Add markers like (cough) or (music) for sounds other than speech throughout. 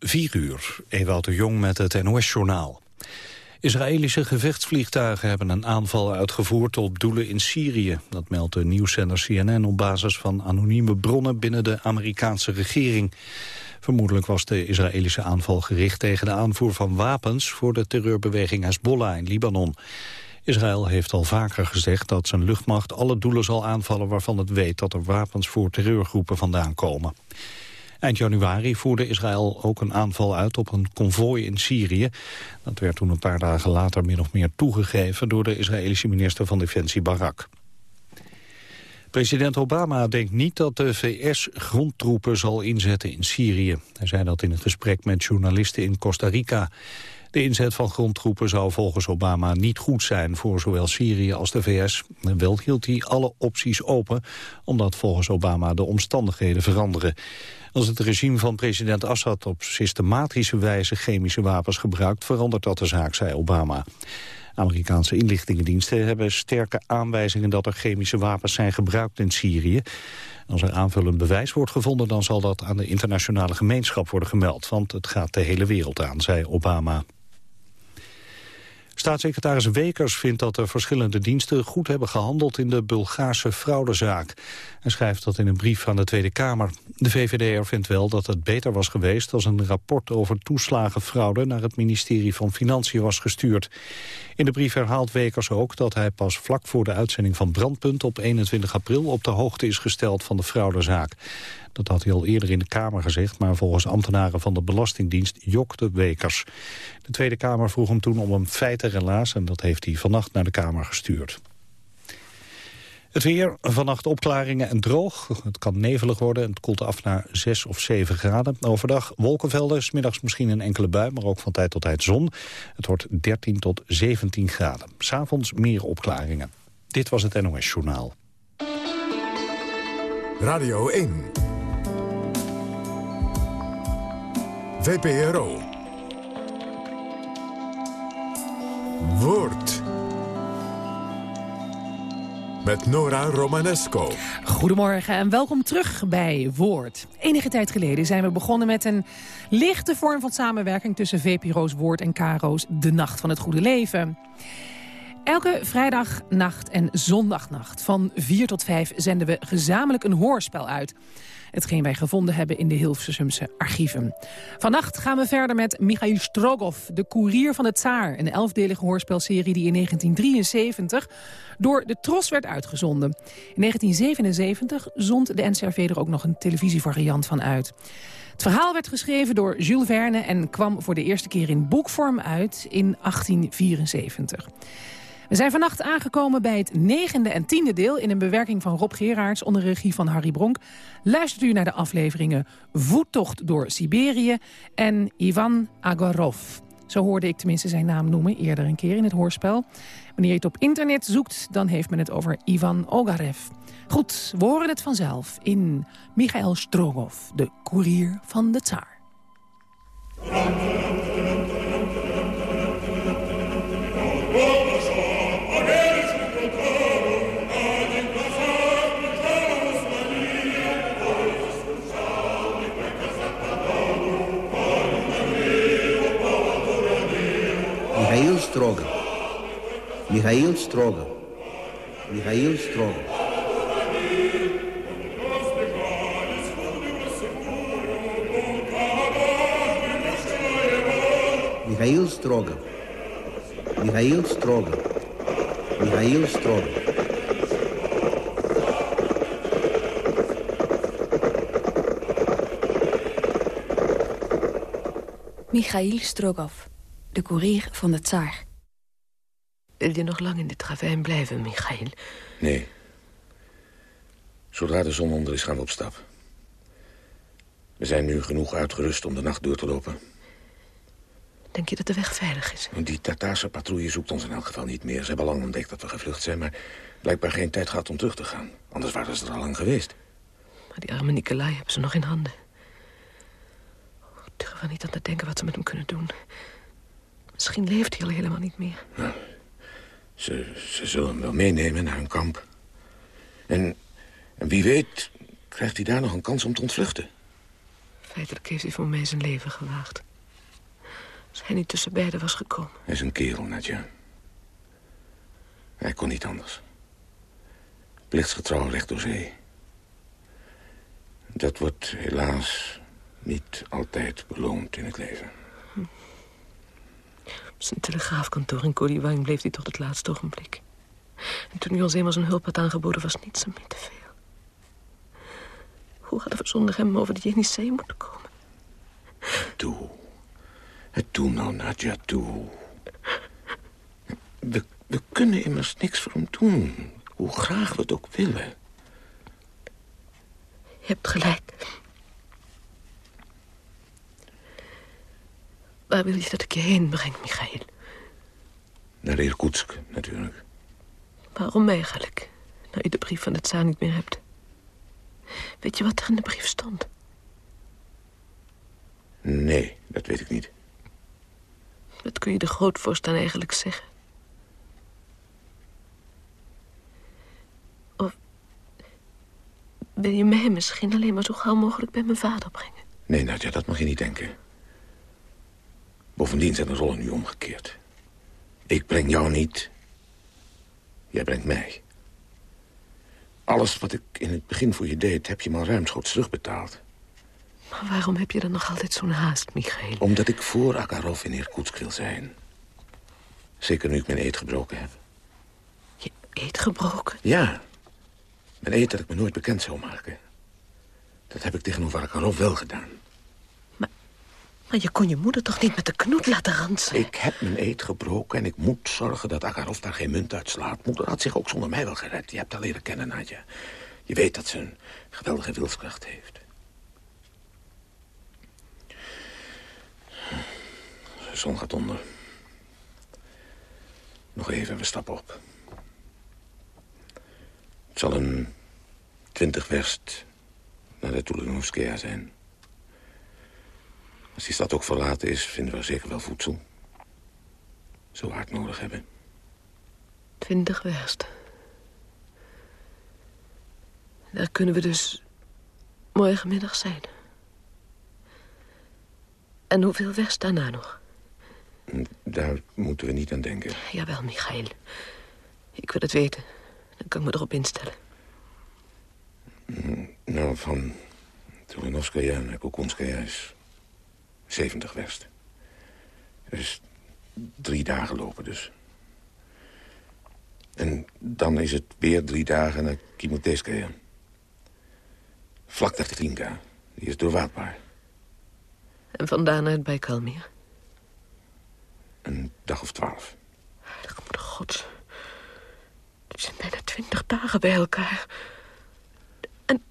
4 uur, Ewout de Jong met het NOS-journaal. Israëlische gevechtsvliegtuigen hebben een aanval uitgevoerd op doelen in Syrië. Dat meldt de nieuwszender CNN op basis van anonieme bronnen binnen de Amerikaanse regering. Vermoedelijk was de Israëlische aanval gericht tegen de aanvoer van wapens voor de terreurbeweging Hezbollah in Libanon. Israël heeft al vaker gezegd dat zijn luchtmacht alle doelen zal aanvallen waarvan het weet dat er wapens voor terreurgroepen vandaan komen. Eind januari voerde Israël ook een aanval uit op een konvooi in Syrië. Dat werd toen een paar dagen later min of meer toegegeven door de Israëlische minister van Defensie Barak. President Obama denkt niet dat de VS grondtroepen zal inzetten in Syrië. Hij zei dat in een gesprek met journalisten in Costa Rica. De inzet van grondtroepen zou volgens Obama niet goed zijn voor zowel Syrië als de VS. Wel hield hij alle opties open, omdat volgens Obama de omstandigheden veranderen. Als het regime van president Assad op systematische wijze chemische wapens gebruikt, verandert dat de zaak, zei Obama. Amerikaanse inlichtingendiensten hebben sterke aanwijzingen dat er chemische wapens zijn gebruikt in Syrië. Als er aanvullend bewijs wordt gevonden, dan zal dat aan de internationale gemeenschap worden gemeld, want het gaat de hele wereld aan, zei Obama. Staatssecretaris Wekers vindt dat de verschillende diensten goed hebben gehandeld in de Bulgaarse fraudezaak. Hij schrijft dat in een brief aan de Tweede Kamer. De VVD'er vindt wel dat het beter was geweest als een rapport over toeslagenfraude naar het ministerie van Financiën was gestuurd. In de brief herhaalt Wekers ook dat hij pas vlak voor de uitzending van Brandpunt op 21 april op de hoogte is gesteld van de fraudezaak. Dat had hij al eerder in de Kamer gezegd, maar volgens ambtenaren van de Belastingdienst jokte Wekers. De Tweede Kamer vroeg hem toen om een feitenrelaas en dat heeft hij vannacht naar de Kamer gestuurd. Het weer, vannacht opklaringen en droog. Het kan nevelig worden en het koelt af naar 6 of 7 graden. Overdag wolkenvelden, smiddags misschien een enkele bui... maar ook van tijd tot tijd zon. Het wordt 13 tot 17 graden. S'avonds meer opklaringen. Dit was het NOS Journaal. Radio 1. VPRO. Woord. Met Nora Romanesco. Goedemorgen en welkom terug bij Woord. Enige tijd geleden zijn we begonnen met een lichte vorm van samenwerking... tussen VPRO's Woord en Caro's De Nacht van het Goede Leven. Elke vrijdagnacht en zondagnacht van 4 tot 5 zenden we gezamenlijk een hoorspel uit. Hetgeen wij gevonden hebben in de Hilversumse archieven. Vannacht gaan we verder met Michail Strogoff, de koerier van het Tsaar. Een elfdelige hoorspelserie die in 1973 door de Tros werd uitgezonden. In 1977 zond de NCRV er ook nog een televisievariant van uit. Het verhaal werd geschreven door Jules Verne en kwam voor de eerste keer in boekvorm uit in 1874. We zijn vannacht aangekomen bij het negende en tiende deel... in een bewerking van Rob Geraerts onder regie van Harry Bronk. Luistert u naar de afleveringen Voettocht door Siberië en Ivan Agorov. Zo hoorde ik tenminste zijn naam noemen, eerder een keer in het hoorspel. Wanneer je het op internet zoekt, dan heeft men het over Ivan Ogarev. Goed, we horen het vanzelf in Michael Strogov, de koerier van de tsaar. Stroger. Michail Stroger. Michail Stroger. Michail Strogov. Michail Strogov. Michail Strogov. Michail Strogov. de koerier van de tsaar. Wil je nog lang in dit ravijn blijven, Michael? Nee. Zodra de zon onder is, gaan we op stap. We zijn nu genoeg uitgerust om de nacht door te lopen. Denk je dat de weg veilig is? Die Tataarse patrouille zoekt ons in elk geval niet meer. Ze hebben lang ontdekt dat we gevlucht zijn, maar blijkbaar geen tijd gehad om terug te gaan. Anders waren ze er al lang geweest. Maar die arme Nikolai hebben ze nog in handen. Ik durf er niet aan te denken wat ze met hem kunnen doen. Misschien leeft hij al helemaal niet meer. Ja. Ze, ze zullen hem wel meenemen naar hun kamp. En, en wie weet krijgt hij daar nog een kans om te ontvluchten. Feitelijk heeft hij voor mij zijn leven gewaagd. Als hij niet tussen beiden was gekomen. Hij is een kerel, Nadja. Hij kon niet anders. Plichtsgetrouw recht door zee. Dat wordt helaas niet altijd beloond in het leven. Op zijn telegraafkantoor in Kodiwang bleef hij tot het laatste ogenblik. En toen hij ons eenmaal zijn hulp had aangeboden, was niets meer te veel. Hoe hadden we zonder hem over de Jenisee moeten komen? Toe. Doe nou, Nadja, toe. We, we kunnen immers niks voor hem doen. Hoe graag we het ook willen. Je hebt gelijk. Waar wil je dat ik je heen breng, Michael? Naar Irkutsk, natuurlijk. Waarom eigenlijk? Nou je de brief van de tsaar niet meer hebt. Weet je wat er in de brief stond? Nee, dat weet ik niet. Dat kun je de grootvorst dan eigenlijk zeggen. Of wil je mij misschien alleen maar zo gauw mogelijk bij mijn vader brengen? Nee, Nadja, dat mag je niet denken. Bovendien zijn de rollen nu omgekeerd. Ik breng jou niet. Jij brengt mij. Alles wat ik in het begin voor je deed, heb je me al ruimschoots terugbetaald. Maar waarom heb je dan nog altijd zo'n haast, Michael? Omdat ik voor Akarov in Irkutsk wil zijn. Zeker nu ik mijn eet gebroken heb. Je eet gebroken? Ja. Mijn eet dat ik me nooit bekend zou maken. Dat heb ik tegenover Akarov wel gedaan. Maar, je kon je moeder toch niet met de knoet laten ransen? Ik heb mijn eet gebroken en ik moet zorgen dat Akarov daar geen munt uitslaat. Moeder had zich ook zonder mij wel gered. Je hebt haar leren kennen, Nadja. Je weet dat ze een geweldige wilskracht heeft. De zon gaat onder. Nog even, we stappen op. Het zal een twintig verst naar de Tulenovskaya zijn. Als die stad ook verlaten is, vinden we zeker wel voedsel. Zo hard nodig hebben. Twintig verst. Daar kunnen we dus morgenmiddag zijn. En hoeveel verst daarna nog? Daar moeten we niet aan denken. Jawel, Michael. Ik wil het weten. Dan kan ik me erop instellen. Nou, van Tulenovskaya naar Kukunskaya is 70 verst. Dus drie dagen lopen dus. En dan is het weer drie dagen naar Kimoteskaya. Vlak naar Trinka. Die is doorwaadbaar. En vandaan naar het Baikalmeer? Een dag of twaalf. Heilige moeder gods. Het zijn bijna twintig dagen bij elkaar. En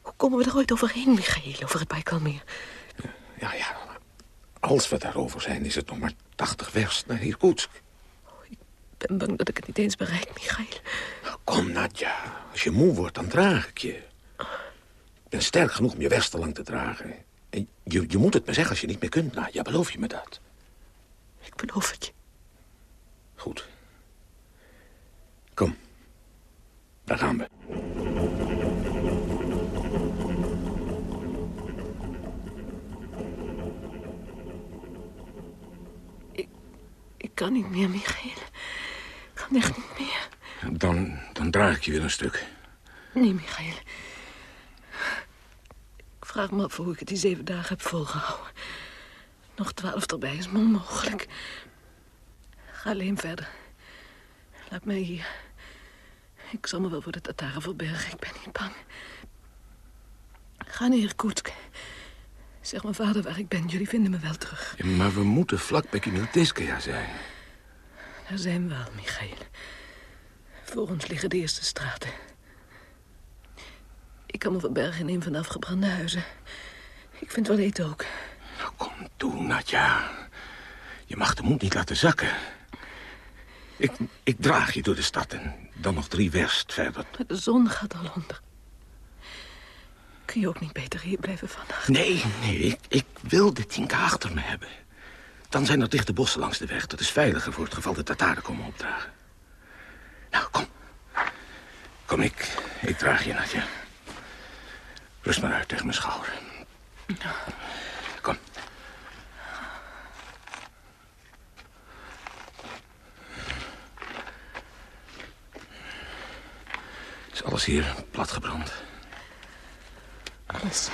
hoe komen we er ooit overheen, Michael, over het Baikalmeer? Ja, ja. Als we daarover zijn, is het nog maar 80 verst naar Irkutsk. Ik ben bang dat ik het niet eens bereik, Michael. Nou, kom, Nadja. Als je moe wordt, dan draag ik je. Ik ben sterk genoeg om je westerlang te dragen. En je, je moet het me zeggen als je niet meer kunt, Nadja. Beloof je me dat? Ik beloof het je. Goed. Kom. Daar gaan we. Kan niet meer, Michael. Ik kan echt niet meer. Dan, dan draag ik je weer een stuk. Nee, Michael. Ik vraag me af hoe ik het die zeven dagen heb volgehouden. Nog twaalf erbij is me onmogelijk. Ga alleen verder. Laat mij hier. Ik zal me wel voor de Tataren verbergen. Ik ben niet bang. Ga naar Irkutsk. Zeg mijn vader waar ik ben. Jullie vinden me wel terug. Ja, maar we moeten vlak bij Kimilteskaya zijn. Daar zijn we al, Michael. Voor ons liggen de eerste straten. Ik kan me verbergen in een van de afgebrande huizen. Ik vind wel eten ook. Nou, kom toe, Nadja. Je mag de moed niet laten zakken. Ik, ik draag je door de stad en dan nog drie verst verder. De zon gaat al onder. Kun je ook niet beter hier blijven vannacht? Nee, nee, ik, ik wil de Tinka achter me hebben. Dan zijn er dichte bossen langs de weg. Dat is veiliger voor het geval de Tataren komen opdragen. Nou, kom. Kom, ik, ik draag je, Nadja. Rust maar uit tegen mijn schouder. Kom. Is alles hier platgebrand? Alles.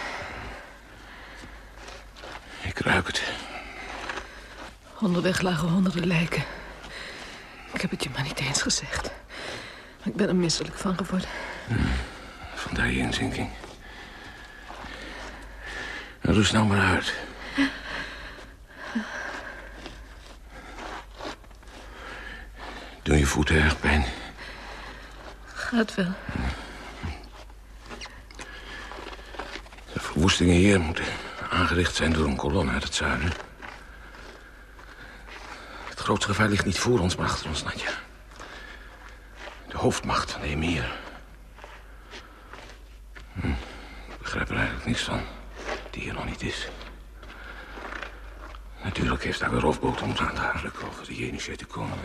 Ik ruik het. Onderweg lagen honderden lijken. Ik heb het je maar niet eens gezegd. Maar ik ben er misselijk van geworden. Vandaar je inzinking. Rust nou maar uit. Doen je voeten erg pijn? Gaat wel. Verwoestingen hier moeten aangericht zijn door een kolonne uit het zuiden. Het grootste gevaar ligt niet voor ons, maar achter ons, Nadja. De hoofdmacht van de emir. Hm, ik begrijp er eigenlijk niks van. Die hier nog niet is. Natuurlijk heeft daar weer roofboot om aan te haarlijken over de Jenische te komen.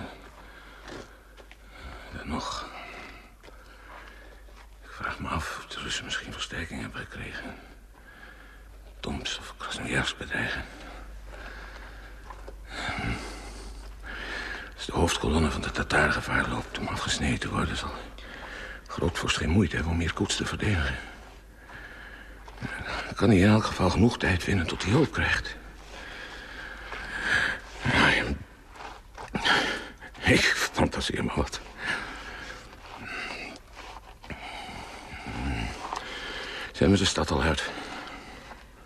Dan nog. Ik vraag me af of de Russen misschien versterking hebben gekregen. Toms of Krasnojarsk bedreigen. Hm. Als de hoofdkolonne van de Tataren gevaar loopt om afgesneden te worden... zal Grootvorst geen moeite hebben om hier koets te verdedigen. Dan kan hij in elk geval genoeg tijd vinden tot hij hulp krijgt. Ja. Ik fantaseer maar wat. Zijn we de stad al uit?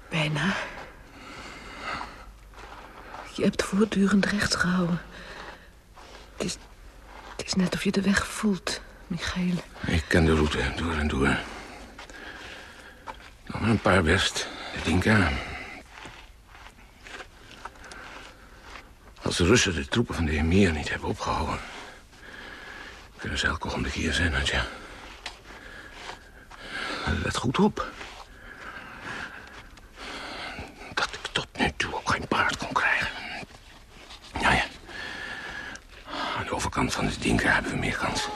Bijna. Je hebt voortdurend rechts gehouden. Het is, het is net of je de weg voelt, Michael. Ik ken de route door en door. Nog maar een paar best. Dinka. Als de Russen de troepen van de Emir niet hebben opgehouden... kunnen ze elk ogenblik hier zijn, Nadja. Let goed op. Dat ik tot nu toe ook geen paard kon krijgen. Ja, ja. De overkant van de Dinka hebben we meer kans.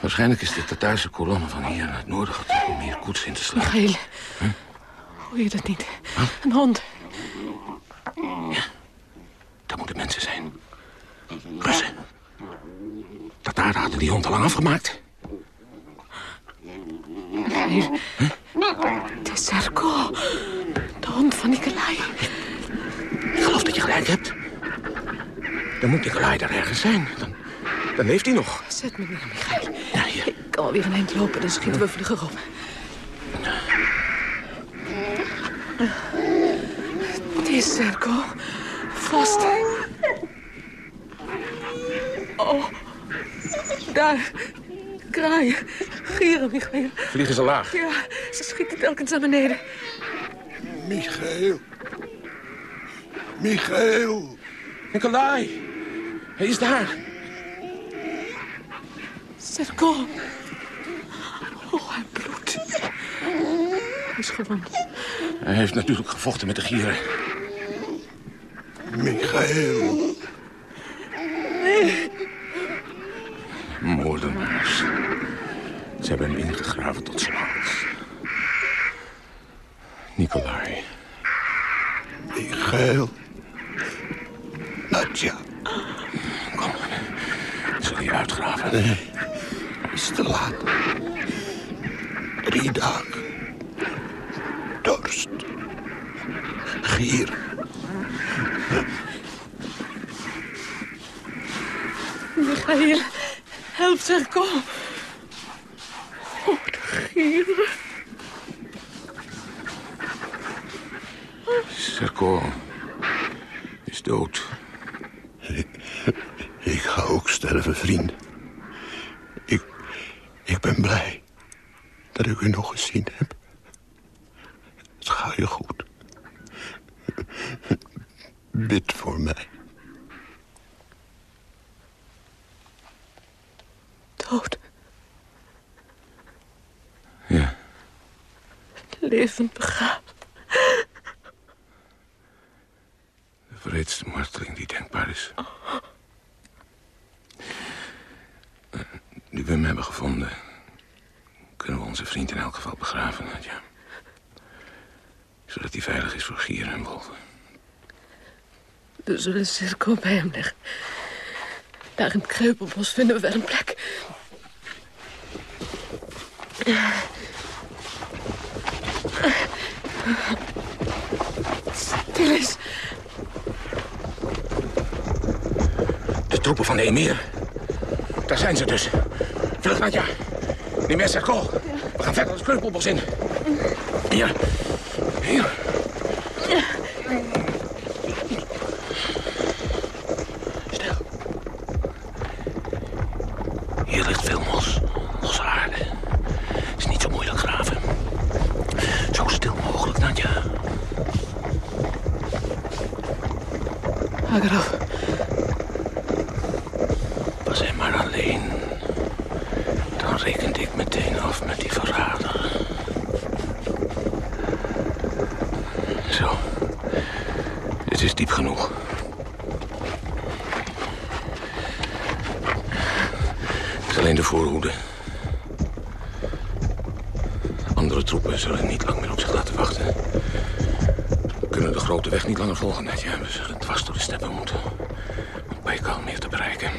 Waarschijnlijk is de Tataarse kolonne van hier naar het noorden getrokken om hier koets in te slaan. Michael. Hoor je dat niet? Een hond. Dat moeten mensen zijn. Russen. Tataren hadden die hond al afgemaakt. Michael. Het is Serko. De hond van Nikolai. Ik geloof dat je gelijk hebt. Dan moet Nikolai daar ergens zijn. Dan, dan leeft hij nog. Zet me neer, Michael. Ja, hier. Ik kan alweer een eind lopen, dan schieten we vlugger op. Het is Serko. Vast. Oh. Daar. Kraaien. Gieren, Michael. Vliegen ze laag. Ja, ze schieten telkens naar beneden. Michael. Michael. Nikolai. Hij is daar. Serko. Oh, hij bloedt. Hij is gewond. Hij heeft natuurlijk gevochten met de gieren. Michael. Moordenaars. Ze hebben hem ingegraven tot zijn hals. Nikolai. Michael. Nadja. Kom. Zullen je uitgraven? Het is te laat. Drie dagen. Dorst. Gier. Michael, help Serko. Oh, de gieren. Serko is dood. Ik ga ook sterven, vriend. Ik, ik ben blij dat ik u nog gezien heb. Het gaat je goed. Bid voor mij. Dood. Ja. Levend begraven. De wreedste marteling die denkbaar is. Eh, Nu we hem hebben gevonden... kunnen we ons onze vriend in elk geval begraven, Nadja. Zodat hij veilig is voor gieren en wolven. We zullen Circo bij hem leggen. Daar in het kreupelbos vinden we wel een plek. Stil is. De troepen van de Emir. Daar zijn ze dus. Vlug, Nadja. Neem jij Circo. We gaan verder het kreupelbos in. Hier. Hier. Grote weg niet langer volgen, Netje. We zullen dwars door de steppen moeten. Om Baikal meer te bereiken.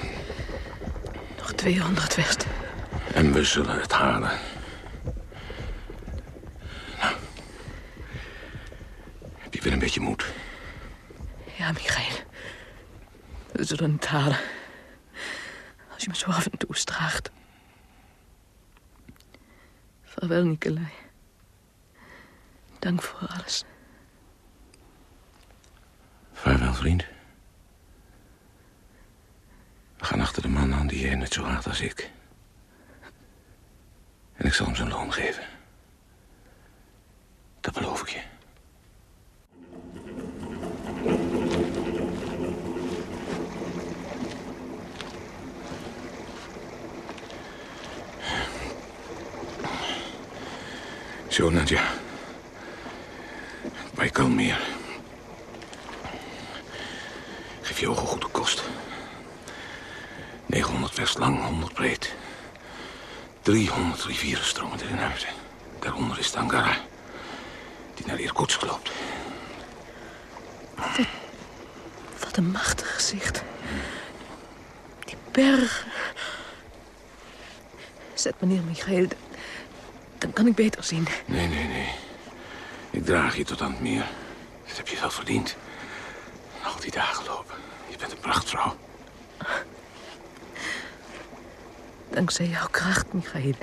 Nog 200 west. En we zullen het halen. Nou. Heb je weer een beetje moed? Ja, Michael. We zullen het halen. Als je me zo af en toe straagt. Vaarwel, Nicolai. Dank voor alles. Vaarwel, vriend. We achter de man aan die jij net zo haat als ik. En ik zal hem zijn loon geven. Dat beloof ik je. Zo, Nadja. Bij Kalmeer. Geef je ogen goed de kost. 900 west lang, 100 breed. 300 rivieren stromen erin uit. Daaronder is de Angara. Die naar Irkutsk loopt. Wat een machtig gezicht. Die berg. Zet me neer, Michael. Dan kan ik beter zien. Nee, nee, nee. Ik draag je tot aan het meer. Dat heb je wel verdiend. Al die dagen lopen. Je bent een prachtvrouw. Dankzij jouw kracht, Michael.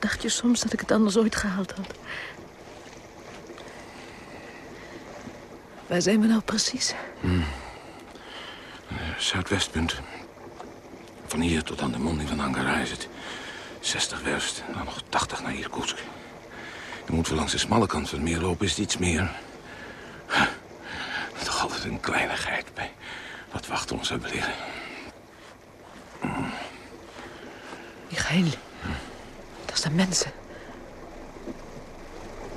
Dacht je soms dat ik het anders ooit gehaald had? Waar zijn we nou precies? Zuidwestpunt. Van hier tot aan de monding van Angara is het 60 werst. En dan nog 80 naar Irkutsk. Je moet wel langs de smalle kant van het meer lopen, is het iets meer. (laughs) Toch altijd een kleinigheid bij wat we achter ons hebben liggen. Michael, zijn mensen.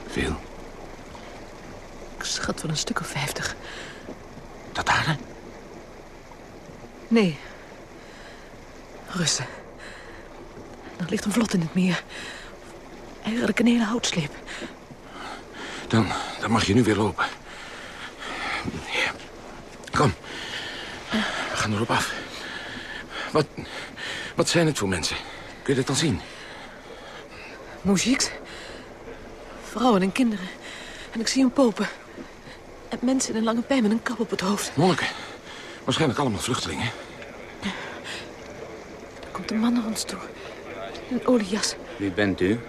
Veel. Ik schat wel een stuk of vijftig. Tataren? Nee. Russen. Er ligt een vlot in het meer. Eigenlijk een hele houtsleep. Dan, dan mag je nu weer lopen. Kom. We gaan erop af. Wat, wat zijn het voor mensen? Kun je dat dan zien? Muzieks. Vrouwen en kinderen. En ik zie een popen. En mensen in een lange pij met een kap op het hoofd. Monniken. Waarschijnlijk allemaal vluchtelingen. Er komt een man naar ons toe. In een oliejas. Wie bent u?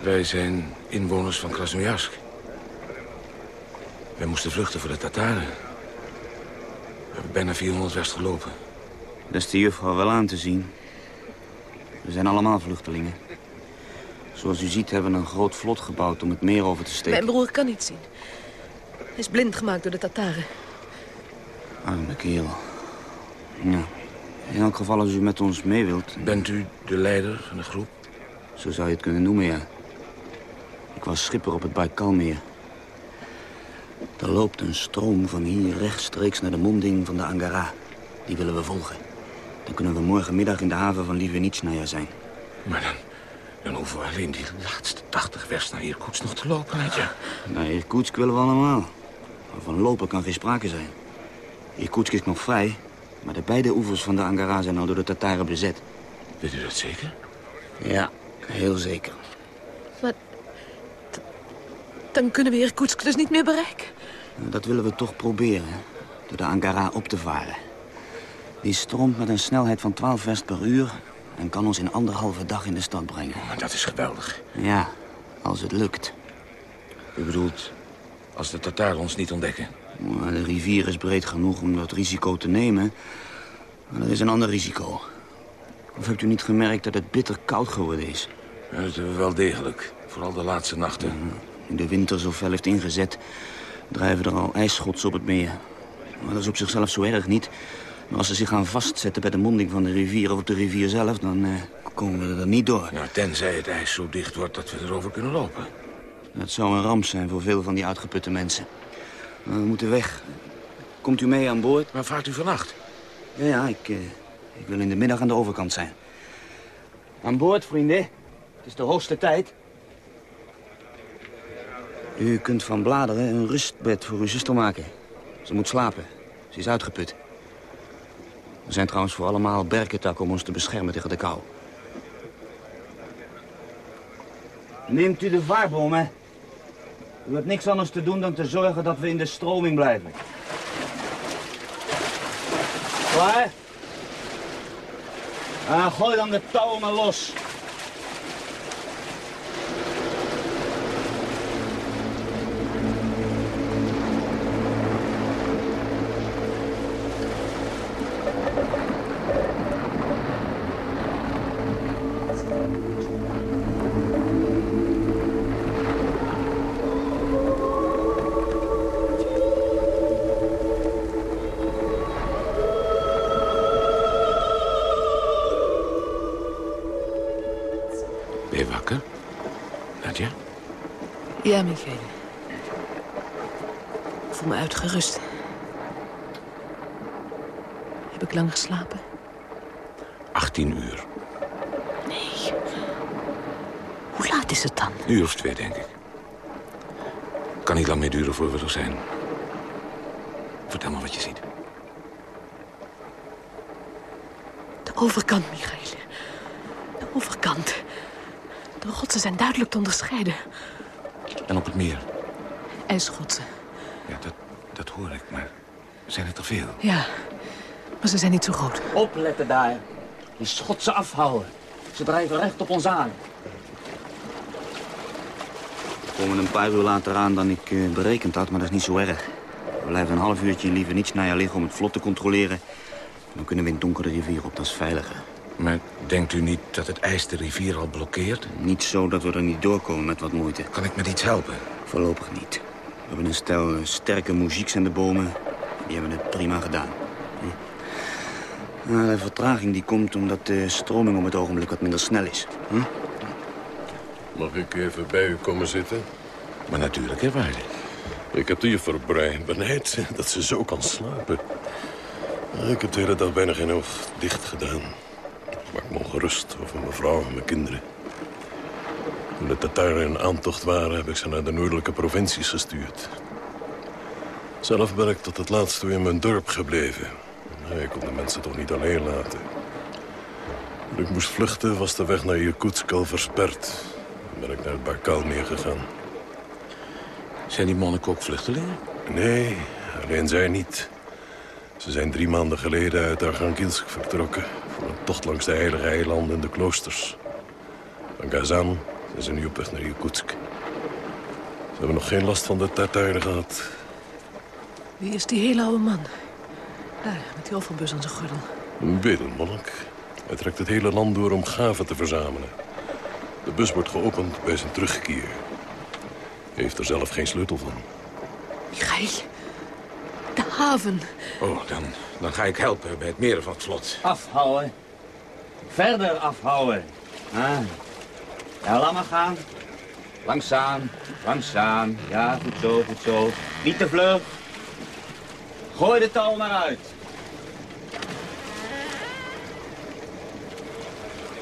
Wij zijn inwoners van Krasnojarsk. Wij moesten vluchten voor de Tataren. We hebben bijna 400 west gelopen. Dat is de juffrouw wel aan te zien. We zijn allemaal vluchtelingen. Zoals u ziet hebben we een groot vlot gebouwd om het meer over te steken. Mijn broer kan niet zien. Hij is blind gemaakt door de Tataren. Arme kerel. Ja. In elk geval als u met ons mee wilt, Bent u de leider van de groep? zo zou je het kunnen noemen, ja. Ik was schipper op het Baikalmeer. Er loopt een stroom van hier rechtstreeks naar de monding van de Angara. Die willen we volgen. Dan kunnen we morgenmiddag in de haven van Livenitsnaya zijn. Maar dan Dan hoeven we alleen die laatste 80 vers naar Irkutsk nog te lopen, Nadja. Naar Irkutsk willen we allemaal. Maar van lopen kan geen sprake zijn. Irkutsk is nog vrij, maar de beide oevers van de Angara zijn al door de Tataren bezet. Weet u dat zeker? Ja, heel zeker. Maar dan kunnen we Irkutsk dus niet meer bereiken. Dat willen we toch proberen, door de Angara op te varen. Die stroomt met een snelheid van 12 verst per uur... en kan ons in anderhalve dag in de stad brengen. Maar dat is geweldig. Ja, als het lukt. U bedoelt, als de Tataren ons niet ontdekken? De rivier is breed genoeg om dat risico te nemen. Maar er is een ander risico. Of hebt u niet gemerkt dat het bitter koud geworden is? Ja, dat hebben we wel degelijk. Vooral de laatste nachten. Nu de winter zo fel heeft ingezet, drijven er al ijsschots op het meer. Maar dat is op zichzelf zo erg niet. Maar als ze zich gaan vastzetten bij de monding van de rivier of op de rivier zelf... dan eh, komen we er niet door. Nou, tenzij het ijs zo dicht wordt dat we erover kunnen lopen. Dat zou een ramp zijn voor veel van die uitgeputte mensen. We moeten weg. Komt u mee aan boord? Waar vaart u vannacht? Ja, ja, ik, eh, ik wil in de middag aan de overkant zijn. Aan boord, vrienden. Het is de hoogste tijd. U kunt van Bladeren een rustbed voor uw zuster maken. Ze moet slapen. Ze is uitgeput. Er zijn trouwens voor allemaal berkentakken om ons te beschermen tegen de kou. Neemt u de vaarbomen. U hebt niks anders te doen dan te zorgen dat we in de stroming blijven. Klaar? Ah, gooi dan de touwen maar los. Ja, Michael. Ik voel me uitgerust. Heb ik lang geslapen? 18 uur. Nee. Hoe laat is het dan? Een uur of twee, denk ik. Kan niet lang meer duren voor we er zijn. Vertel me wat je ziet. De overkant, Michael. De overkant. De rotsen zijn duidelijk te onderscheiden. En op het meer. IJsschotsen. Ja, dat, dat hoor ik, maar zijn het er veel? Ja, maar ze zijn niet zo groot. Opletten daar. Die schotsen afhouden. Ze drijven recht op ons aan. We komen een paar uur later aan dan ik eh, berekend had, maar dat is niet zo erg. We blijven een half uurtje liever niets naar je liggen om het vlot te controleren. Dan kunnen we in het donker de rivier op, dat is veiliger. Maar denkt u niet dat het ijs de rivier al blokkeert? Niet zo dat we er niet doorkomen met wat moeite. Kan ik met iets helpen? Voorlopig niet. We hebben een stel eh, sterke muzieks aan de bomen. Die hebben het prima gedaan. Hm. Nou, de vertraging die komt omdat de stroming op het ogenblik wat minder snel is. Hm? Mag ik even bij u komen zitten? Maar natuurlijk, hè, waarde. Ik heb de juffrouw Brian benijd (laughs) dat ze zo kan slapen. Ik heb de hele dag bijna geen oog dicht gedaan. Ik maak me ongerust over mijn vrouw en mijn kinderen. Toen de Tataren in aantocht waren, heb ik ze naar de noordelijke provincies gestuurd. Zelf ben ik tot het laatst toe in mijn dorp gebleven. Ik kon de mensen toch niet alleen laten. Toen ik moest vluchten, was de weg naar Irkutsk al versperd. Dan ben ik naar het Baikaalmeer gegaan. Zijn die monniken ook vluchtelingen? Nee, alleen zij niet. Ze zijn drie maanden geleden uit Archangelsk vertrokken... voor een tocht langs de heilige eilanden en de kloosters. Van Kazan zijn ze nu op weg naar Irkutsk. Ze hebben nog geen last van de Tataren gehad. Wie is die hele oude man? Daar, met die offerbus aan zijn gordel. Een bedelmonnik. Hij trekt het hele land door om gaven te verzamelen. De bus wordt geopend bij zijn terugkeer. Hij heeft er zelf geen sleutel van. Michael, haven. Oh, dan, dan ga ik helpen bij het meren van het vlot. Afhouden. Verder afhouden. Ah. Ja, laat maar gaan. Langzaam, langzaam. Ja, goed zo, goed zo. Niet te vlug. Gooi de touw maar uit.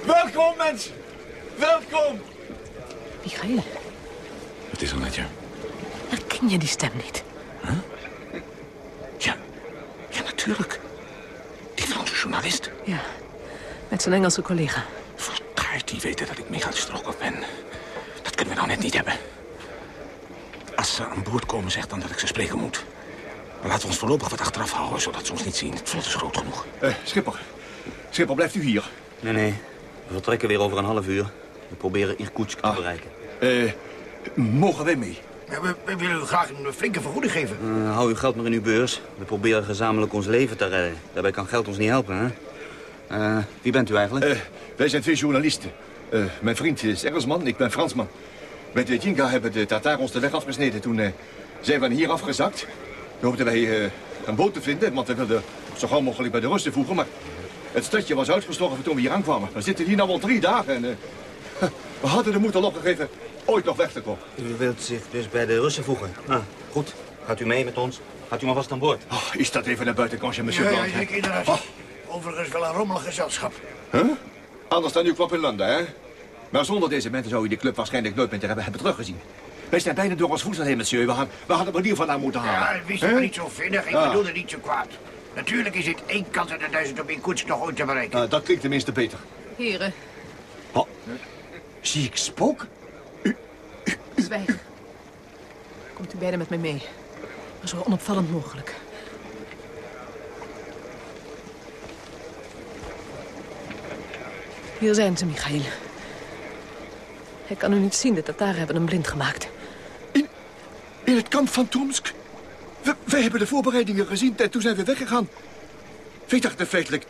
Welkom, mensen. Welkom! Michael, Het is Annetje. herken je die stem niet? Ja, ja, natuurlijk. Die Franse journalist. Ja, met zijn Engelse collega. Verdraaid, die weten dat ik Strogoff ben. Dat kunnen we nou net niet hebben. Als ze aan boord komen, zegt dan dat ik ze spreken moet. Maar laten we ons voorlopig wat achteraf houden, zodat ze ons niet zien. Het vlot is groot genoeg. Eh, Schipper. Schipper, blijft u hier? Nee, nee. We vertrekken weer over een half uur. We proberen Irkutsk te bereiken. Eh, mogen wij mee? We, we willen u graag een flinke vergoeding geven. Eh, hou uw geld maar in uw beurs. We proberen gezamenlijk ons leven te redden. Daarbij kan geld ons niet helpen, hè? Eh, wie bent u eigenlijk? Eh, wij zijn twee journalisten. Eh, mijn vriend is Engelsman, ik ben Fransman. Met de Jinga hebben de Tataren ons de weg afgesneden. Toen eh, zijn we hier afgezakt. Toen hoopten wij eh, een boot te vinden, want we wilden zo gauw mogelijk bij de Russen voegen. Maar het stadje was uitgestorven toen we hier aankwamen. We zitten hier nu al drie dagen en eh, (laughs) we hadden de moed al opgegeven ooit nog weg te komen. U wilt zich dus bij de Russen voegen? Ah, goed. Gaat u mee met ons? Gaat u maar vast aan boord. Oh, is dat even naar buitenkantje, monsieur Ja, Blanc? ja, ik inderdaad. Oh, Overigens wel een rommelig gezelschap. huh? Anders dan uw kwap in Landen, hè? Maar zonder deze mensen zou u de club waarschijnlijk nooit meer te hebben, hebben teruggezien. Wij zijn bijna door ons voedsel heen, monsieur. We hadden, we hadden er hier vandaan moeten halen. Ja, wist Hè? maar niet zo vinnig. Ik Ja. bedoelde niet zo kwaad. Natuurlijk is dit één kans uit de duizend om in koets nog ooit te bereiken. Dat klinkt tenminste beter. Heren, Oh, zie ik spook? Zwijgen. Komt u beiden met mij mee. Maar zo onopvallend mogelijk. Hier zijn ze, Michael. Ik kan u niet zien, de Tataren hebben hem blind gemaakt. In het kamp van Tomsk? We, wij hebben de voorbereidingen gezien en toen zijn we weggegaan. Wij dachten feitelijk...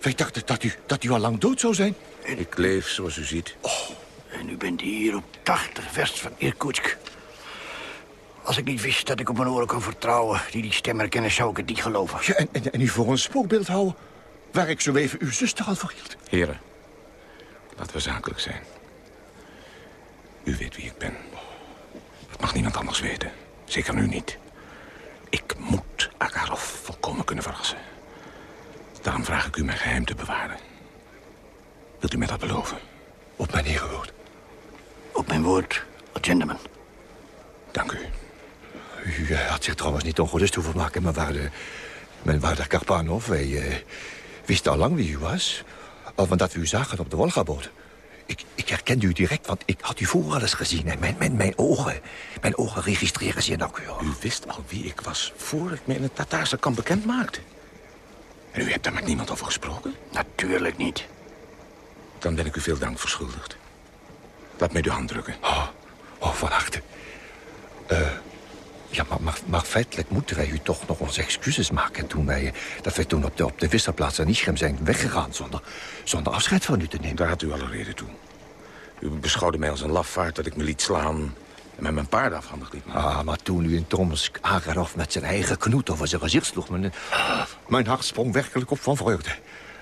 Wij dachten dat u, dat u al lang dood zou zijn. Ik leef, zoals u ziet. En u bent hier op 80 verst van Irkutsk. Als ik niet wist dat ik op mijn oren kon vertrouwen... die die stem herkennen, zou ik het niet geloven. Ja, en, en, en u voor een spookbeeld houden... waar ik zo even uw zuster al voor hield. Heren, laten we zakelijk zijn. U weet wie ik ben. Dat mag niemand anders weten. Zeker nu niet. Ik moet Akarov volkomen kunnen verrassen. Daarom vraag ik u mijn geheim te bewaren. Wilt u mij dat beloven? Op mijn erewoord. Op mijn woord, gentleman. Dank u. U eh, had zich trouwens niet ongerust hoeven maken, maar waarde, mijn waarde Karpanov, wij eh, wisten al lang wie u was. Al van dat we u zagen op de Wolga-boot. Ik, ik herkende u direct, want ik had u vroeger al eens gezien. En mijn, mijn, mijn ogen, mijn ogen registreren zeer nauwkeurig. U wist al wie ik was voor ik me in het Tataarse kamp bekend maakte. En u hebt daar met niemand over gesproken? Natuurlijk niet. Dan ben ik u veel dank verschuldigd. Laat mij de hand drukken. Oh, oh van harte. Eh, ja, maar, maar, maar feitelijk moeten wij u toch nog onze excuses maken... Toen wij, dat wij toen op de, op de wisselplaats aan Ischem zijn weggegaan... Zonder, zonder afscheid van u te nemen. Daar had u alle reden toe. U beschouwde mij als een lafaard dat ik me liet slaan... en met mijn paard afhandig liet maken. Ah, maar toen u in Tomsk Agarov met zijn eigen knoet over zijn gezicht sloeg... Mijn, mijn hart sprong werkelijk op van vreugde.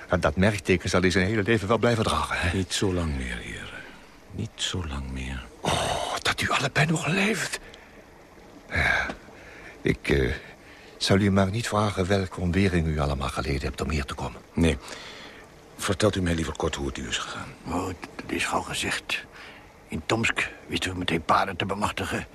En dat merkteken zal hij zijn hele leven wel blijven dragen. Hè? Niet zo lang meer. Niet zo lang meer. Oh, dat u allebei nog leeft. Ja, ik eh, zal u maar niet vragen welke ontbering u allemaal geleden hebt om hier te komen. Nee. Vertelt u mij liever kort hoe het u is gegaan. Oh, dat is gauw gezegd. In Tomsk wisten we meteen paarden te bemachtigen.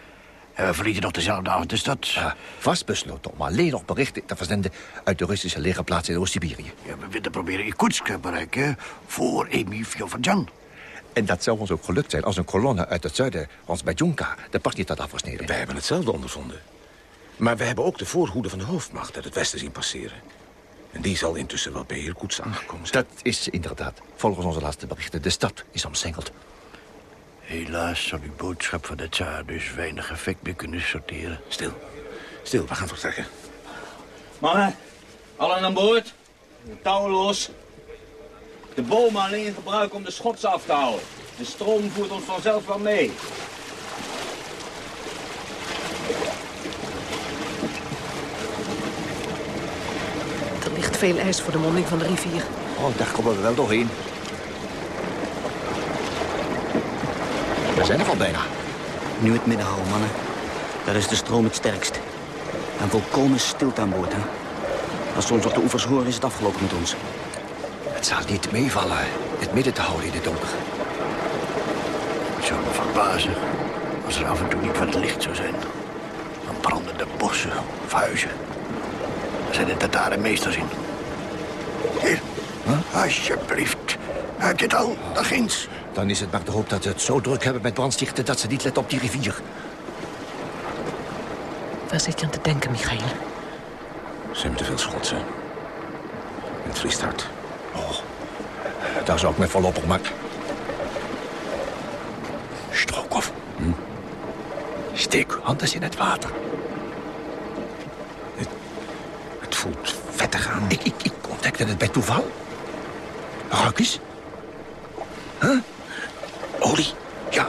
En we verlieten nog dezelfde avond de stad. Ja, vastbesloten om alleen nog berichten te verzenden... uit de Russische legerplaats in Oost-Siberië. Ja, we wilden proberen Irkutsk te bereiken voor Emi Fjovadjan. En dat zou ons ook gelukt zijn als een kolonne uit het zuiden... ons bij Junka de pas niet had afgesneden. Wij hebben hetzelfde ondervonden. Maar we hebben ook de voorhoede van de hoofdmacht uit het westen zien passeren. En die zal intussen wel bij Irkutsk aangekomen zijn. Dat is inderdaad, volgens onze laatste berichten, de stad is omsingeld. Helaas zal uw boodschap van de tsaar dus weinig effect meer kunnen sorteren. Stil. Stil, we gaan vertrekken. Mannen, allen aan boord. De touwen los. De bomen alleen in gebruik om de schots af te houden. De stroom voert ons vanzelf wel mee. Er ligt veel ijs voor de monding van de rivier. Oh, daar komen we wel doorheen. We zijn er al bijna. Nu het midden houden, mannen. Daar is de stroom het sterkst. En volkomen stilte aan boord, hè. Als ze ons op de oevers horen, is het afgelopen met ons. Het zal niet meevallen het midden te houden in het donker. verbazen als er af en toe niet wat licht zou zijn. Dan branden de bossen of huizen. Daar zijn de Tataren meesters in. Hier, alsjeblieft. Heb je het al? Daar ginds. Dan is het maar de hoop dat ze het zo druk hebben met brandstichten... dat ze niet letten op die rivier. Waar zit je aan te denken, Michael? Ze hebben te veel schotsen. En het vriest hard. Daar zou ik me voorlopig maar... Strookhoff. Hm? Steek uw handen in het water. Het voelt vettig aan. Ik, ik, ik ontdekte het bij toeval. Ruik eens. Huh? Olie. Ja.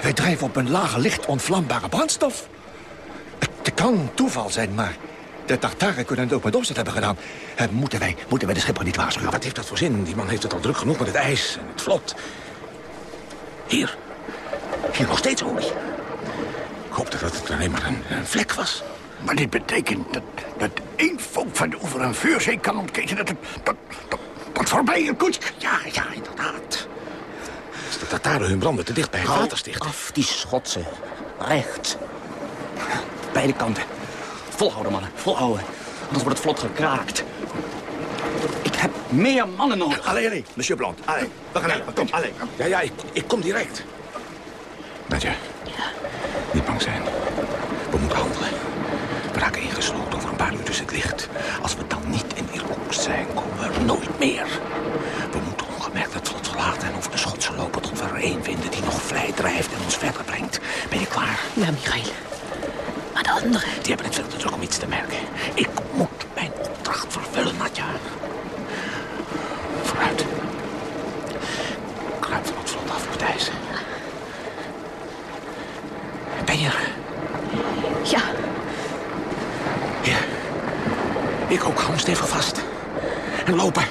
Wij drijven op een lage, licht ontvlambare brandstof. Het kan toeval zijn, maar... De Tartaren kunnen het ook met opzet hebben gedaan. Eh, moeten, wij, moeten wij de schipper niet waarschuwen? Wat heeft dat voor zin? Die man heeft het al druk genoeg met het ijs en het vlot. Hier. Hier nog steeds olie. Ik hoopte dat het alleen maar een, een vlek was. Maar dit betekent dat, dat één volk van de oever een vuurzee kan ontketen. Dat, dat, dat, dat voorbij een koetsk. Ja, ja, inderdaad. Als de Tataren hun branden te dicht bij het Hou water stichten. af, die schotsen. Recht. Beide kanten. Volhouden, mannen. Volhouden. Anders wordt het vlot gekraakt. Meer mannen nodig. Allee, allee, monsieur Blanc. Allee, we gaan helpen. Kom, allee. Ja, ja, ik, ik kom direct. Nadja, niet bang zijn. We moeten handelen. We raken ingesloten over een paar uur tussen het licht. Als we dan niet in Iroks zijn, komen we nooit meer. We moeten ongemerkt het vlot verlaten en over de Schotse lopen... tot we er één vinden die nog vrij drijft en ons verder brengt. Ben je klaar? Ja, Michael. Maar de anderen... Die hebben het veel te druk om iets te merken. Ik moet mijn opdracht vervullen, Nadja. Vooruit. Kruip van het vlot af op het ijs. Ben je er? Ja. Ja. Ik ook. Hou me stevig vast. En lopen.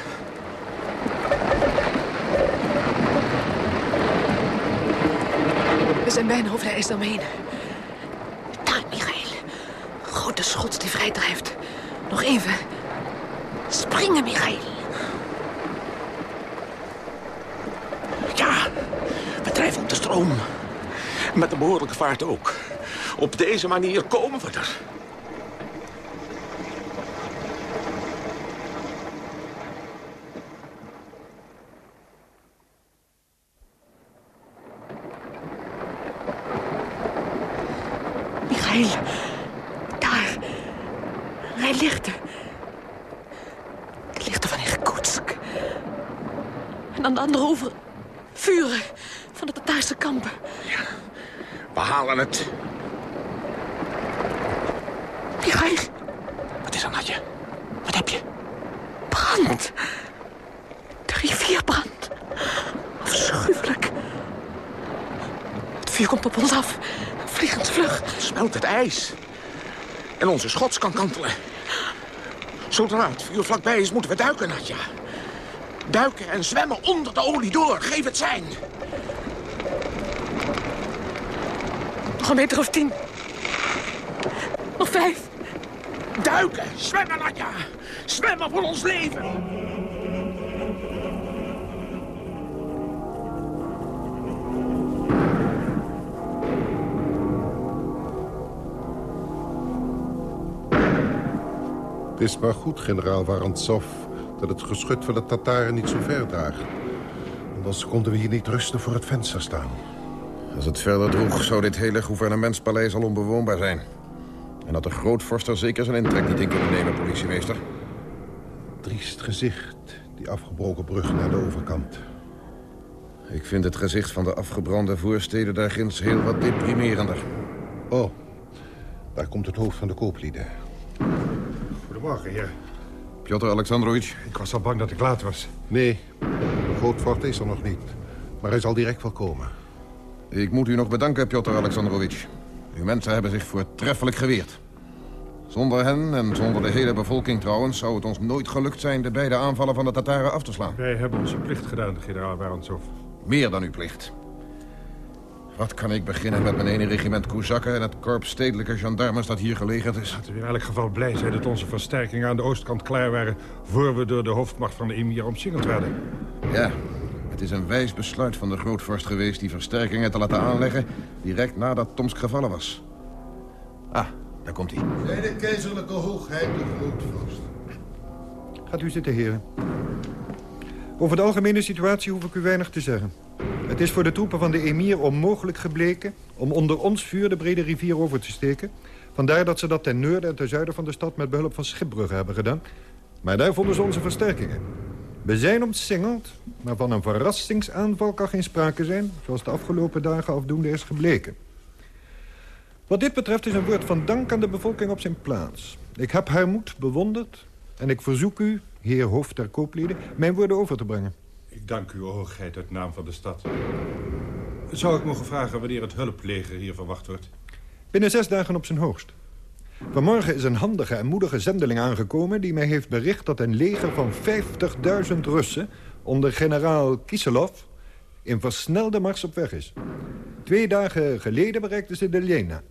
We zijn bijna over de heen. Daar, Michael. Grote schots die vrij drijft. Nog even. Springen, Michael. Ja, we drijven op de stroom. Met een behoorlijke vaart ook. Op deze manier komen we er. Michael. Daar. Hij ligt er. Het ligt er van Irkutsk. En aan de andere oever vuren van de Tataarse kampen. We halen het. Michael. Wat is er, Nadje? Wat heb je? Brand. De rivier brandt. Afschuwelijk. Het vuur komt op ons af. Vliegend vlug. Smelt het ijs. Schots kan kantelen. Zodra het vuur vlakbij is, moeten we duiken, Nadja. Duiken en zwemmen onder de olie door. Geef het zijn. Nog een meter of tien. Nog vijf. Duiken, zwemmen, Nadja. Zwemmen voor ons leven. Het is maar goed, generaal Warantsov, dat het geschut van de Tataren niet zo ver draagt. Anders konden we hier niet rustig voor het venster staan. Als het verder droeg, zou dit hele gouvernementspaleis al onbewoonbaar zijn. En had de grootvorst er zeker zijn intrek niet in kunnen nemen, politiemeester. Triest gezicht, die afgebroken brug naar de overkant. Ik vind het gezicht van de afgebrande voorsteden daar ginds heel wat deprimerender. Oh, daar komt het hoofd van de kooplieden. Goedemorgen, heer. Piotr Alexandrovich. Ik was al bang dat ik laat was. Nee, de is er nog niet. Maar hij zal direct wel komen. Ik moet u nog bedanken, Piotr Alexandrovich. Uw mensen hebben zich voortreffelijk geweerd. Zonder hen en zonder de hele bevolking trouwens... zou het ons nooit gelukt zijn de beide aanvallen van de Tataren af te slaan. Wij hebben onze plicht gedaan, generaal Warantsov. Meer dan uw plicht. Wat kan ik beginnen met mijn ene regiment Koezakken... en het korps stedelijke gendarmes dat hier gelegerd is? Laten we in elk geval blij zijn dat onze versterkingen aan de oostkant klaar waren... voor we door de hoofdmacht van de emir omsingeld werden. Ja, Het is een wijs besluit van de grootvorst geweest... die versterkingen te laten aanleggen direct nadat Tomsk gevallen was. Ah, daar komt hij. Zij de keizerlijke hoogheid de grootvorst. Gaat u zitten, heren. Over de algemene situatie hoef ik u weinig te zeggen. Het is voor de troepen van de emir onmogelijk gebleken... om onder ons vuur de brede rivier over te steken. Vandaar dat ze dat ten noorden en ten zuiden van de stad... met behulp van schipbruggen hebben gedaan. Maar daar vonden ze onze versterkingen. We zijn omsingeld, maar van een verrassingsaanval kan geen sprake zijn... zoals de afgelopen dagen afdoende is gebleken. Wat dit betreft is een woord van dank aan de bevolking op zijn plaats. Ik heb haar moed bewonderd en ik verzoek u, heer hoofd der koopleden... mijn woorden over te brengen. Ik dank uw hoogheid uit naam van de stad. Zou ik mogen vragen wanneer het hulpleger hier verwacht wordt? Binnen zes dagen op zijn hoogst. Vanmorgen is een handige en moedige zendeling aangekomen... die mij heeft bericht dat een leger van 50.000 Russen... onder generaal Kiselov in versnelde mars op weg is. Twee dagen geleden bereikten ze de Lena.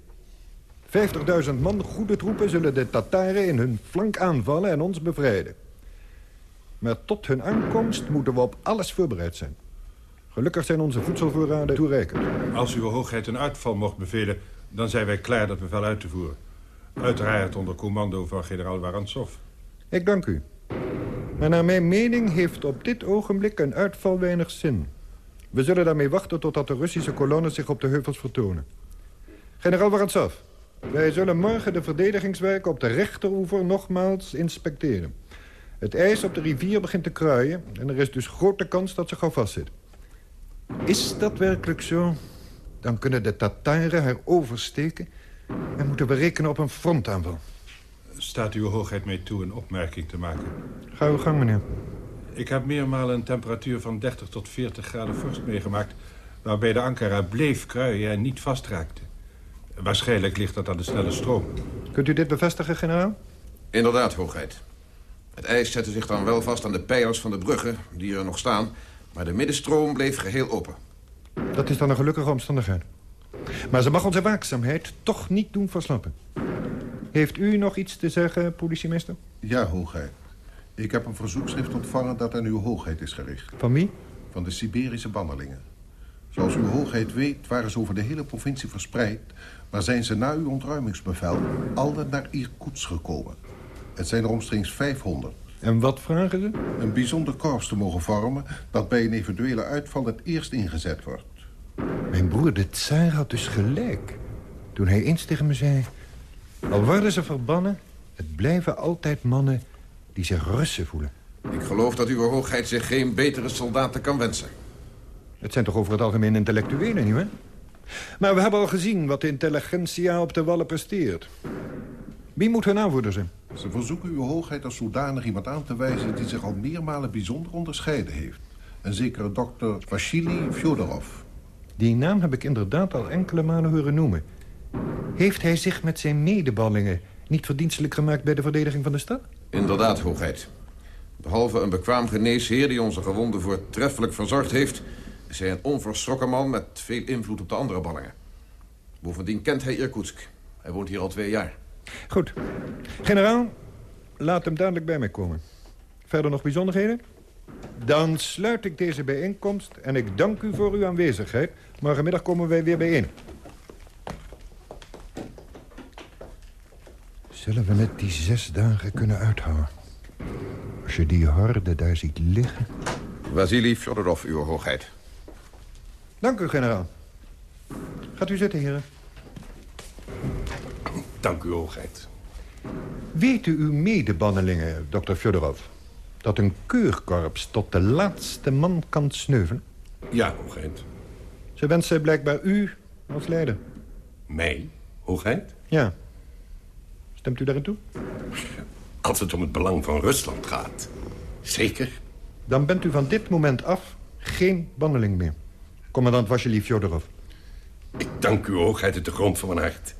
50.000 man goede troepen zullen de Tataren in hun flank aanvallen en ons bevrijden. Maar tot hun aankomst moeten we op alles voorbereid zijn. Gelukkig zijn onze voedselvoorraden toereikend. Als uw hoogheid een uitval mocht bevelen... dan zijn wij klaar dat bevel uit te voeren. Uiteraard onder commando van generaal Warantsov. Ik dank u. Maar naar mijn mening heeft op dit ogenblik een uitval weinig zin. We zullen daarmee wachten totdat de Russische kolonnen zich op de heuvels vertonen. Generaal Warantsov, wij zullen morgen de verdedigingswerken op de rechteroever nogmaals inspecteren. Het ijs op de rivier begint te kruien en er is dus grote kans dat ze gauw vastzit. Is dat werkelijk zo? Dan kunnen de Tataren haar oversteken en moeten we rekenen op een frontaanval. Staat uw hoogheid mee toe een opmerking te maken? Ga uw gang, meneer. Ik heb meermalen een temperatuur van 30 tot 40 graden vorst meegemaakt... waarbij de Ankara bleef kruien en niet vastraakte. Waarschijnlijk ligt dat aan de snelle stroom. Kunt u dit bevestigen, generaal? Inderdaad, hoogheid. Het ijs zette zich dan wel vast aan de pijlers van de bruggen, die er nog staan... maar de middenstroom bleef geheel open. Dat is dan een gelukkige omstandigheid. Maar ze mag onze waakzaamheid toch niet doen verslappen. Heeft u nog iets te zeggen, politiemeester? Ja, hoogheid. Ik heb een verzoekschrift ontvangen dat aan uw hoogheid is gericht. Van wie? Van de Siberische bannelingen. Zoals uw hoogheid weet waren ze over de hele provincie verspreid... maar zijn ze na uw ontruimingsbevel alle naar Irkutsk gekomen. Het zijn er omstreeks 500. En wat vragen ze? Een bijzonder korps te mogen vormen... dat bij een eventuele uitval het eerst ingezet wordt. Mijn broer de tsaar had dus gelijk. Toen hij eens tegen me zei... Al worden ze verbannen, het blijven altijd mannen die zich Russen voelen. Ik geloof dat uw hoogheid zich geen betere soldaten kan wensen. Het zijn toch over het algemeen intellectuelen, nietwaar? Maar we hebben al gezien wat de intelligentsia op de wallen presteert. Wie moet hun aanvoerder zijn? Ze verzoeken uw hoogheid als zodanig iemand aan te wijzen... die zich al meermalen bijzonder onderscheiden heeft. Een zekere dokter Vasily Fyodorov. Die naam heb ik inderdaad al enkele malen horen noemen. Heeft hij zich met zijn medeballingen niet verdienstelijk gemaakt... bij de verdediging van de stad? Inderdaad, hoogheid. Behalve een bekwaam geneesheer die onze gewonden voortreffelijk verzorgd heeft... is hij een onverschrokken man met veel invloed op de andere ballingen. Bovendien kent hij Irkutsk. Hij woont hier al twee jaar. Goed. Generaal, laat hem dadelijk bij mij komen. Verder nog bijzonderheden? Dan sluit ik deze bijeenkomst en ik dank u voor uw aanwezigheid. Morgenmiddag komen wij weer bijeen. Zullen we het die zes dagen kunnen uithouden? Als je die horde daar ziet liggen... Vasily Fyodorov, uw hoogheid. Dank u, generaal. Gaat u zitten, heren. Dank u, hoogheid. Weten uw medebannelingen, dokter Fyodorov... dat een keurkorps tot de laatste man kan sneuvelen? Ja, hoogheid. Ze wensen blijkbaar u als leider. Mij, hoogheid? Ja. Stemt u daarin toe? Als het om het belang van Rusland gaat. Zeker. Dan bent u van dit moment af geen banneling meer. Commandant Vasily Fyodorov. Ik dank uw hoogheid uit de grond van mijn hart.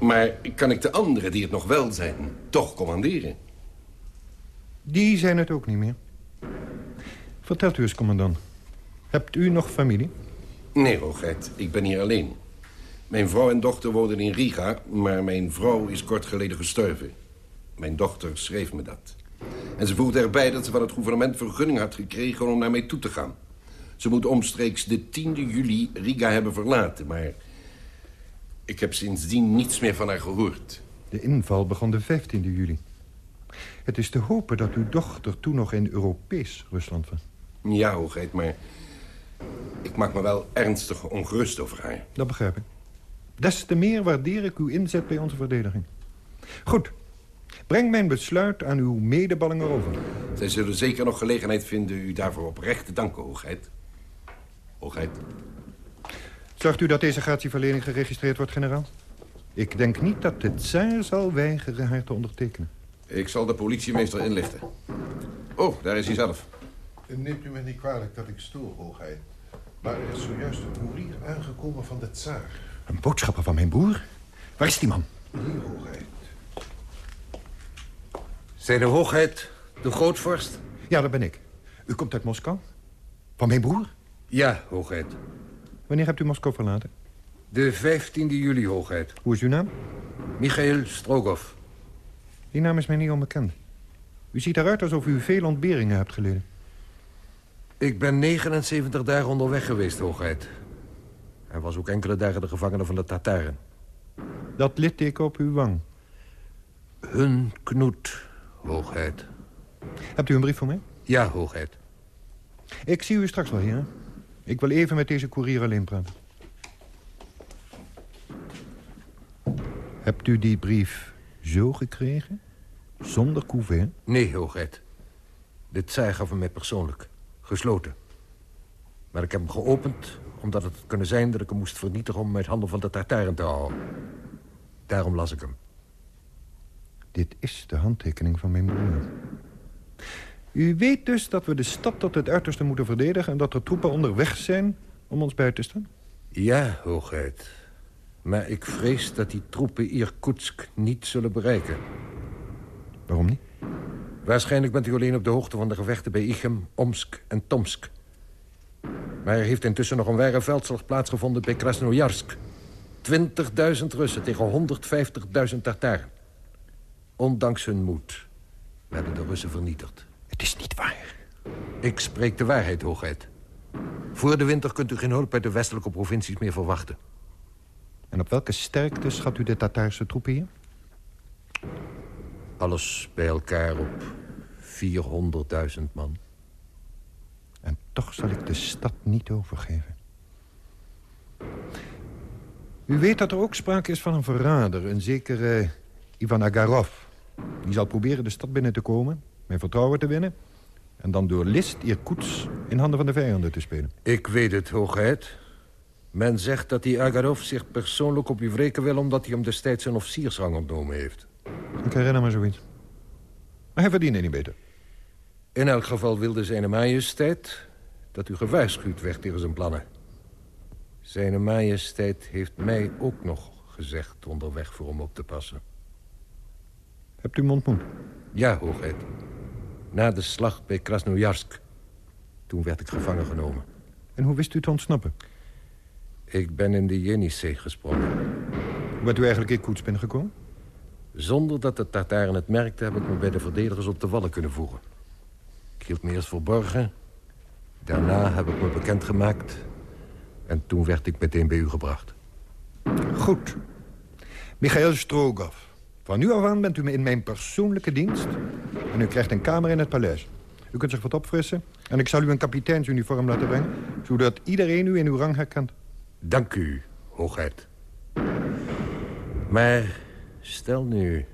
Maar kan ik de anderen die het nog wel zijn, toch commanderen? Die zijn het ook niet meer. Vertelt u eens, commandant. Hebt u nog familie? Nee, hoogheid. Ik ben hier alleen. Mijn vrouw en dochter woonden in Riga, maar mijn vrouw is kort geleden gestorven. Mijn dochter schreef me dat. En ze voegde erbij dat ze van het gouvernement vergunning had gekregen om naar mij toe te gaan. Ze moet omstreeks de 10e juli Riga hebben verlaten, maar... ik heb sindsdien niets meer van haar gehoord. De inval begon de 15e juli. Het is te hopen dat uw dochter toen nog in Europees Rusland was. Ja, hoogheid, maar... ik maak me wel ernstig ongerust over haar. Dat begrijp ik. Des te meer waardeer ik uw inzet bij onze verdediging. Goed. Breng mijn besluit aan uw medeballingen over. Zij zullen zeker nog gelegenheid vinden u daarvoor oprecht te danken, hoogheid. Hoogheid. Zorgt u dat deze gratieverlening geregistreerd wordt, generaal? Ik denk niet dat de tsaar zal weigeren haar te ondertekenen. Ik zal de politiemeester inlichten. Oh, daar is hij zelf. Neemt u me niet kwalijk dat ik stoor, hoogheid. Maar er is zojuist een koerier aangekomen van de tsaar. Een boodschapper van mijn broer? Waar is die man? Hier, hoogheid. Zijn de hoogheid de grootvorst? Ja, dat ben ik. U komt uit Moskou? Van mijn broer? Ja, hoogheid. Wanneer hebt u Moskou verlaten? De 15e juli, hoogheid. Hoe is uw naam? Michael Strogov. Die naam is mij niet onbekend. U ziet eruit alsof u veel ontberingen hebt geleden. Ik ben 79 dagen onderweg geweest, hoogheid. Hij was ook enkele dagen de gevangene van de Tataren. Dat litteken op uw wang. Hun knoet, hoogheid. Hebt u een brief voor mij? Ja, hoogheid. Ik zie u straks wel, heer. Ik wil even met deze koerier alleen praten. Hebt u die brief zo gekregen? Zonder couvert? Nee, hoogheid. De tsaar gaf hem mij persoonlijk. Gesloten. Maar ik heb hem geopend omdat het kunnen zijn dat ik hem moest vernietigen... om hem uit handen van de Tartaren te houden. Daarom las ik hem. Dit is de handtekening van mijn broer. U weet dus dat we de stad tot het uiterste moeten verdedigen... en dat er troepen onderweg zijn om ons bij te staan? Ja, hoogheid. Maar ik vrees dat die troepen Irkutsk niet zullen bereiken. Waarom niet? Waarschijnlijk bent u alleen op de hoogte van de gevechten bij Ichem, Omsk en Tomsk. Maar er heeft intussen nog een ware veldslag plaatsgevonden bij Krasnojarsk. 20.000 Russen tegen 150.000 Tartaren. Ondanks hun moed werden de Russen vernietigd. Het is niet waar. Ik spreek de waarheid, hoogheid. Voor de winter kunt u geen hulp uit de westelijke provincies meer verwachten. En op welke sterkte schat u de Tataarse troepen hier? Alles bij elkaar op 400.000 man. En toch zal ik de stad niet overgeven. U weet dat er ook sprake is van een verrader, een zekere Ivan Agarov. Die zal proberen de stad binnen te komen, mijn vertrouwen te winnen... en dan door list Irkutsk in handen van de vijanden te spelen. Ik weet het, hoogheid. Men zegt dat die Agarov zich persoonlijk op u wreken wil... omdat hij hem destijds zijn officiersrang ontnomen heeft. Ik herinner me zoiets. Maar hij verdiende niet beter. In elk geval wilde zijn majesteit dat u gewaarschuwd werd tegen zijn plannen. Zijn majesteit heeft mij ook nog gezegd onderweg voor hem op te passen. Hebt u hem ontmoet? Ja, hoogheid. Na de slag bij Krasnojarsk. Toen werd ik gevangen genomen. En hoe wist u te ontsnappen? Ik ben in de Jenissee gesprongen. Hoe bent u eigenlijk in Koets binnengekomen? Zonder dat de Tataren het merkten... heb ik me bij de verdedigers op de wallen kunnen voeren. Ik hield me eerst verborgen. Daarna heb ik me bekendgemaakt. En toen werd ik meteen bij u gebracht. Goed. Michael Strogov. Van nu af aan bent u in mijn persoonlijke dienst. En u krijgt een kamer in het paleis. U kunt zich wat opfrissen. En ik zal u een kapiteinsuniform laten brengen. Zodat iedereen u in uw rang herkent. Dank u, hoogheid. Maar stel nu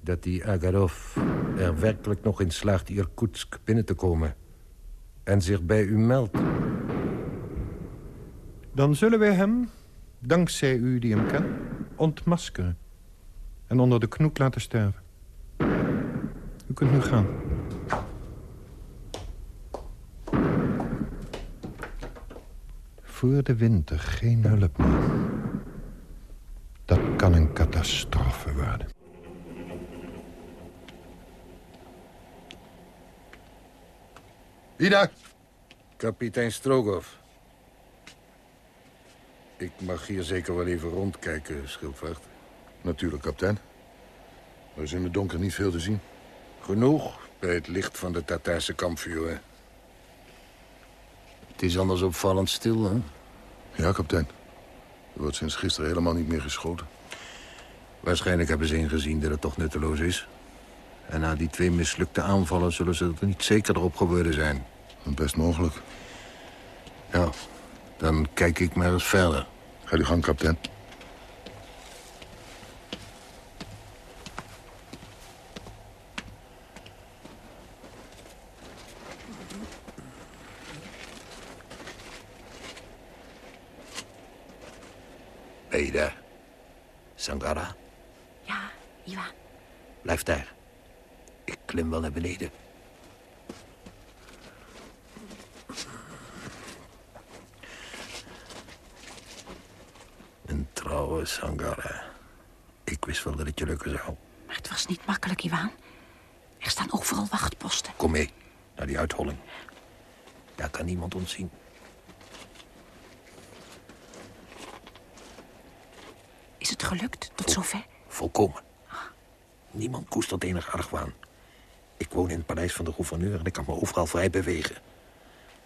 dat die Agarov er werkelijk nog in slaagt Irkutsk binnen te komen... en zich bij u meldt. Dan zullen wij hem, dankzij u die hem kent, ontmaskeren. En onder de knoet laten sterven. Kunt nu gaan. Voor de winter geen hulp meer. Dat kan een catastrofe worden. Wie daar? Kapitein Strogov. Ik mag hier zeker wel even rondkijken, schildwacht. Natuurlijk, kapitein. Er is in het donker niet veel te zien. Genoeg bij het licht van de Tataarse kampvuren. Het is anders opvallend stil, hè? Ja, kapitein. Er wordt sinds gisteren helemaal niet meer geschoten. Waarschijnlijk hebben ze ingezien dat het toch nutteloos is. En na die twee mislukte aanvallen zullen ze er niet zeker op geworden zijn. Best mogelijk. Ja, dan kijk ik maar eens verder. Ga uw gang, kapitein. Ben je daar? Sangara? Ja, Iwan. Blijf daar. Ik klim wel naar beneden. Een trouwe Sangara. Ik wist wel dat het je lukken zou. Maar het was niet makkelijk, Iwan. Er staan overal wachtposten. Kom mee, naar die uitholling. Daar kan niemand ons zien. Is het gelukt tot zover? Volkomen. Niemand koestert enig argwaan. Ik woon in het paleis van de gouverneur en vrij bewegen.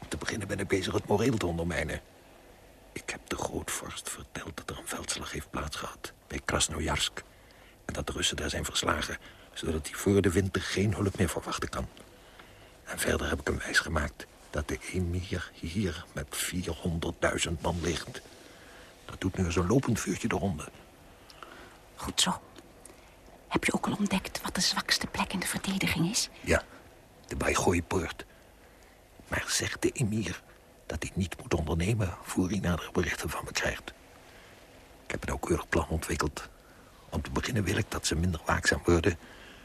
Om te beginnen ben ik bezig het moreel te ondermijnen. Ik heb de grootvorst verteld dat er een veldslag heeft plaatsgehad bij Krasnojarsk. En dat de Russen daar zijn verslagen, zodat hij voor de winter geen hulp meer verwachten kan. En verder heb ik hem wijsgemaakt dat de emir hier met 400.000 man ligt. Dat doet nu zo'n lopend vuurtje de ronde. Goed zo. Heb je ook al ontdekt wat de zwakste plek in de verdediging is? Ja, de Baigooipoort. Maar zegt de emir dat hij niet moet ondernemen... voor hij nadere berichten van me krijgt. Ik heb een nauwkeurig plan ontwikkeld. Om te beginnen wil ik dat ze minder waakzaam worden...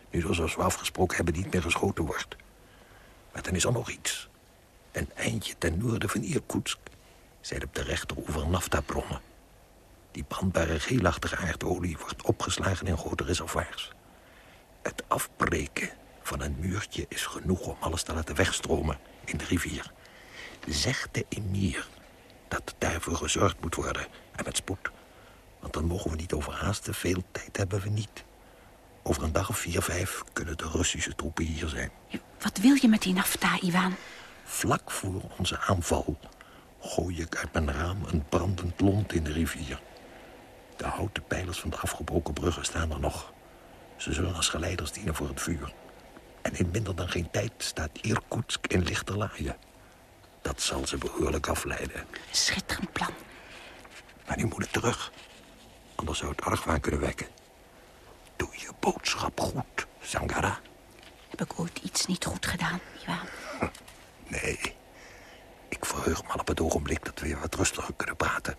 nu er, zoals we afgesproken hebben, niet meer geschoten wordt. Maar dan is er nog iets. Een eindje ten noorden van Irkutsk... zijn op de rechteroever naftabronnen. Die brandbare geelachtige aardolie wordt opgeslagen in grote reservoirs. Het afbreken van een muurtje is genoeg om alles te laten wegstromen in de rivier. Zegt de emir dat daarvoor gezorgd moet worden. En met spoed. Want dan mogen we niet overhaasten. Veel tijd hebben we niet. Over een dag of vier, vijf kunnen de Russische troepen hier zijn. Wat wil je met die nafta, Iwan? Vlak voor onze aanval gooi ik uit mijn raam een brandend lont in de rivier. De houten pijlers van de afgebroken bruggen staan er nog. Ze zullen als geleiders dienen voor het vuur. En in minder dan geen tijd staat Irkutsk in lichterlaaien. Dat zal ze behoorlijk afleiden. Schitterend plan. Maar nu moet ik terug. Anders zou het argwaan kunnen wekken. Doe je boodschap goed, Sangara. Heb ik ooit iets niet goed gedaan, Iwan? (laughs) Nee. Ik verheug me al op het ogenblik dat we weer wat rustiger kunnen praten.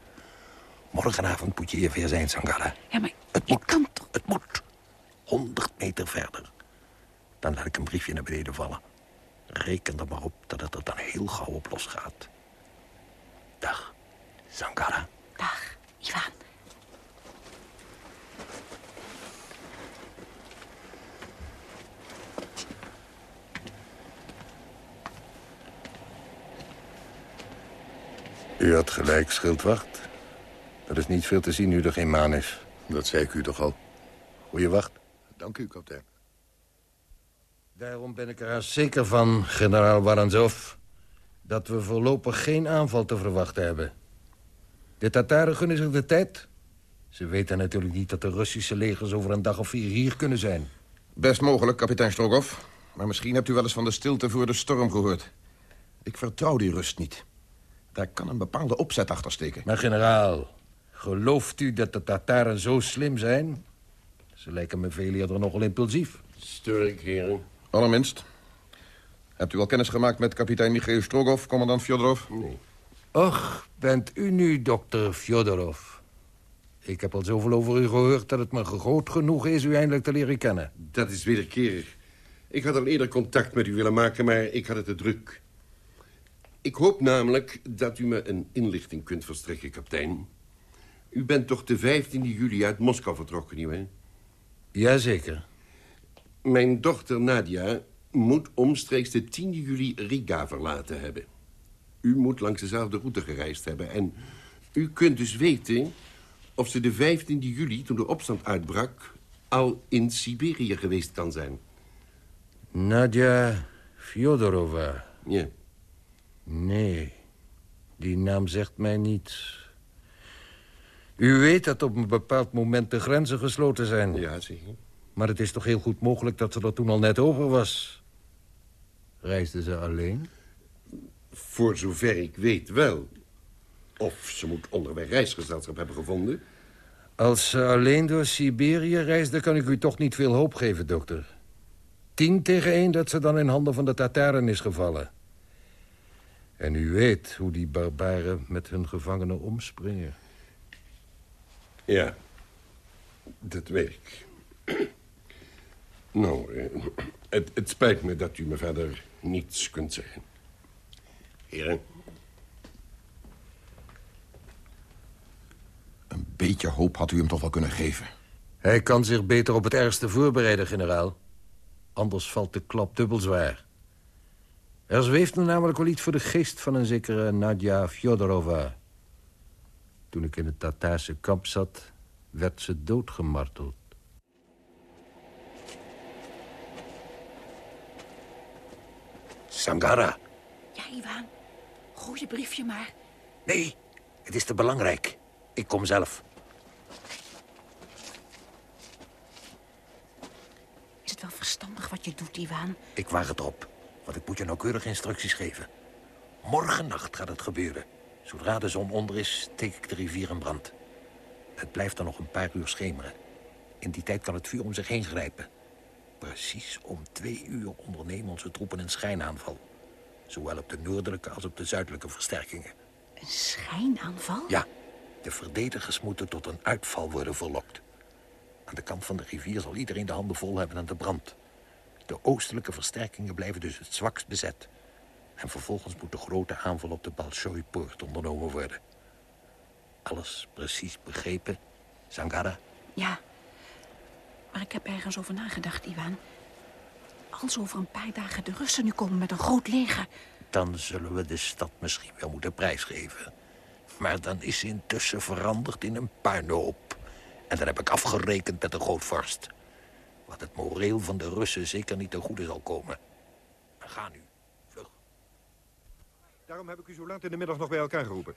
Morgenavond moet je hier weer zijn, Sangara. Ja, maar het moet. Kan toch... Het moet. Honderd meter verder. Dan laat ik een briefje naar beneden vallen. Reken er maar op dat het er dan heel gauw op losgaat. Dag, Sangara. Dag, Ivan. U had gelijk, schildwacht. Er is niet veel te zien nu er geen maan is. Dat zei ik u toch al. Goeie wacht. Dank u, kapitein. Daarom ben ik er zeker van, generaal Waranzov... dat we voorlopig geen aanval te verwachten hebben. De Tataren gunnen zich de tijd. Ze weten natuurlijk niet dat de Russische legers over een dag of vier hier kunnen zijn. Best mogelijk, kapitein Strogov. Maar misschien hebt u wel eens van de stilte voor de storm gehoord. Ik vertrouw die rust niet. Daar kan een bepaalde opzet achter steken. Maar generaal, gelooft u dat de Tataren zo slim zijn? Ze lijken me veel eerder nogal impulsief. Ik, heren? Allerminst. Hebt u al kennis gemaakt met kapitein Michail Strogov, commandant Fjodorov? Nee. Och, bent u nu dokter Fjodorov? Ik heb al zoveel over u gehoord dat het me groot genoeg is u eindelijk te leren kennen. Dat is wederkerig. Ik had al eerder contact met u willen maken, maar ik had het te druk. Ik hoop namelijk dat u me een inlichting kunt verstrekken, kapitein. U bent toch de 15 juli uit Moskou vertrokken, nietwaar? Jazeker. Mijn dochter Nadia moet omstreeks de 10 juli Riga verlaten hebben. U moet langs dezelfde route gereisd hebben. En u kunt dus weten of ze de 15 juli, toen de opstand uitbrak... al in Siberië geweest kan zijn. Nadia Fyodorova. Ja. Nee, Die naam zegt mij niets. U weet dat op een bepaald moment de grenzen gesloten zijn. Ja, zeker. Maar het is toch heel goed mogelijk dat ze er toen al net over was. Reisde ze alleen? Voor zover ik weet wel. Of ze moet onderweg reisgezelschap hebben gevonden. Als ze alleen door Siberië reisde, kan ik u toch niet veel hoop geven, dokter. Tien tegen één dat ze dan in handen van de Tataren is gevallen. En u weet hoe die barbaren met hun gevangenen omspringen. Ja, dat weet ik. Nou, eh, het, het spijt me dat u me verder niets kunt zeggen. Heren. Een beetje hoop had u hem toch wel kunnen geven. Hij kan zich beter op het ergste voorbereiden, generaal. Anders valt de klap dubbel zwaar. Er zweeft me namelijk wel iets voor de geest van een zekere Nadja Fjodorova. Toen ik in het Tataarse kamp zat, werd ze doodgemarteld. Sangara. Ja, Iwan. Gooi je briefje maar. Nee, het is te belangrijk. Ik kom zelf. Is het wel verstandig wat je doet, Iwan? Ik waag het op, want ik moet je nauwkeurig instructies geven. Morgennacht gaat het gebeuren. Zodra de zon onder is, steek ik de rivier in brand. Het blijft dan nog een paar uur schemeren. In die tijd kan het vuur om zich heen grijpen. Precies om twee uur ondernemen onze troepen een schijnaanval. Zowel op de noordelijke als op de zuidelijke versterkingen. Een schijnaanval? Ja, de verdedigers moeten tot een uitval worden verlokt. Aan de kant van de rivier zal iedereen de handen vol hebben aan de brand. De oostelijke versterkingen blijven dus het zwakst bezet. En vervolgens moet de grote aanval op de Balshoi-poort ondernomen worden. Alles precies begrepen, Sangara? Ja. Maar ik heb ergens over nagedacht, Iwan. Als over een paar dagen de Russen nu komen met een groot leger... Dan zullen we de stad misschien wel moeten prijsgeven. Maar dan is ze intussen veranderd in een puinhoop. En dan heb ik afgerekend met de grootvorst. Wat het moreel van de Russen zeker niet ten goede zal komen. Ga nu. Daarom heb ik u zo laat in de middag nog bij elkaar geroepen.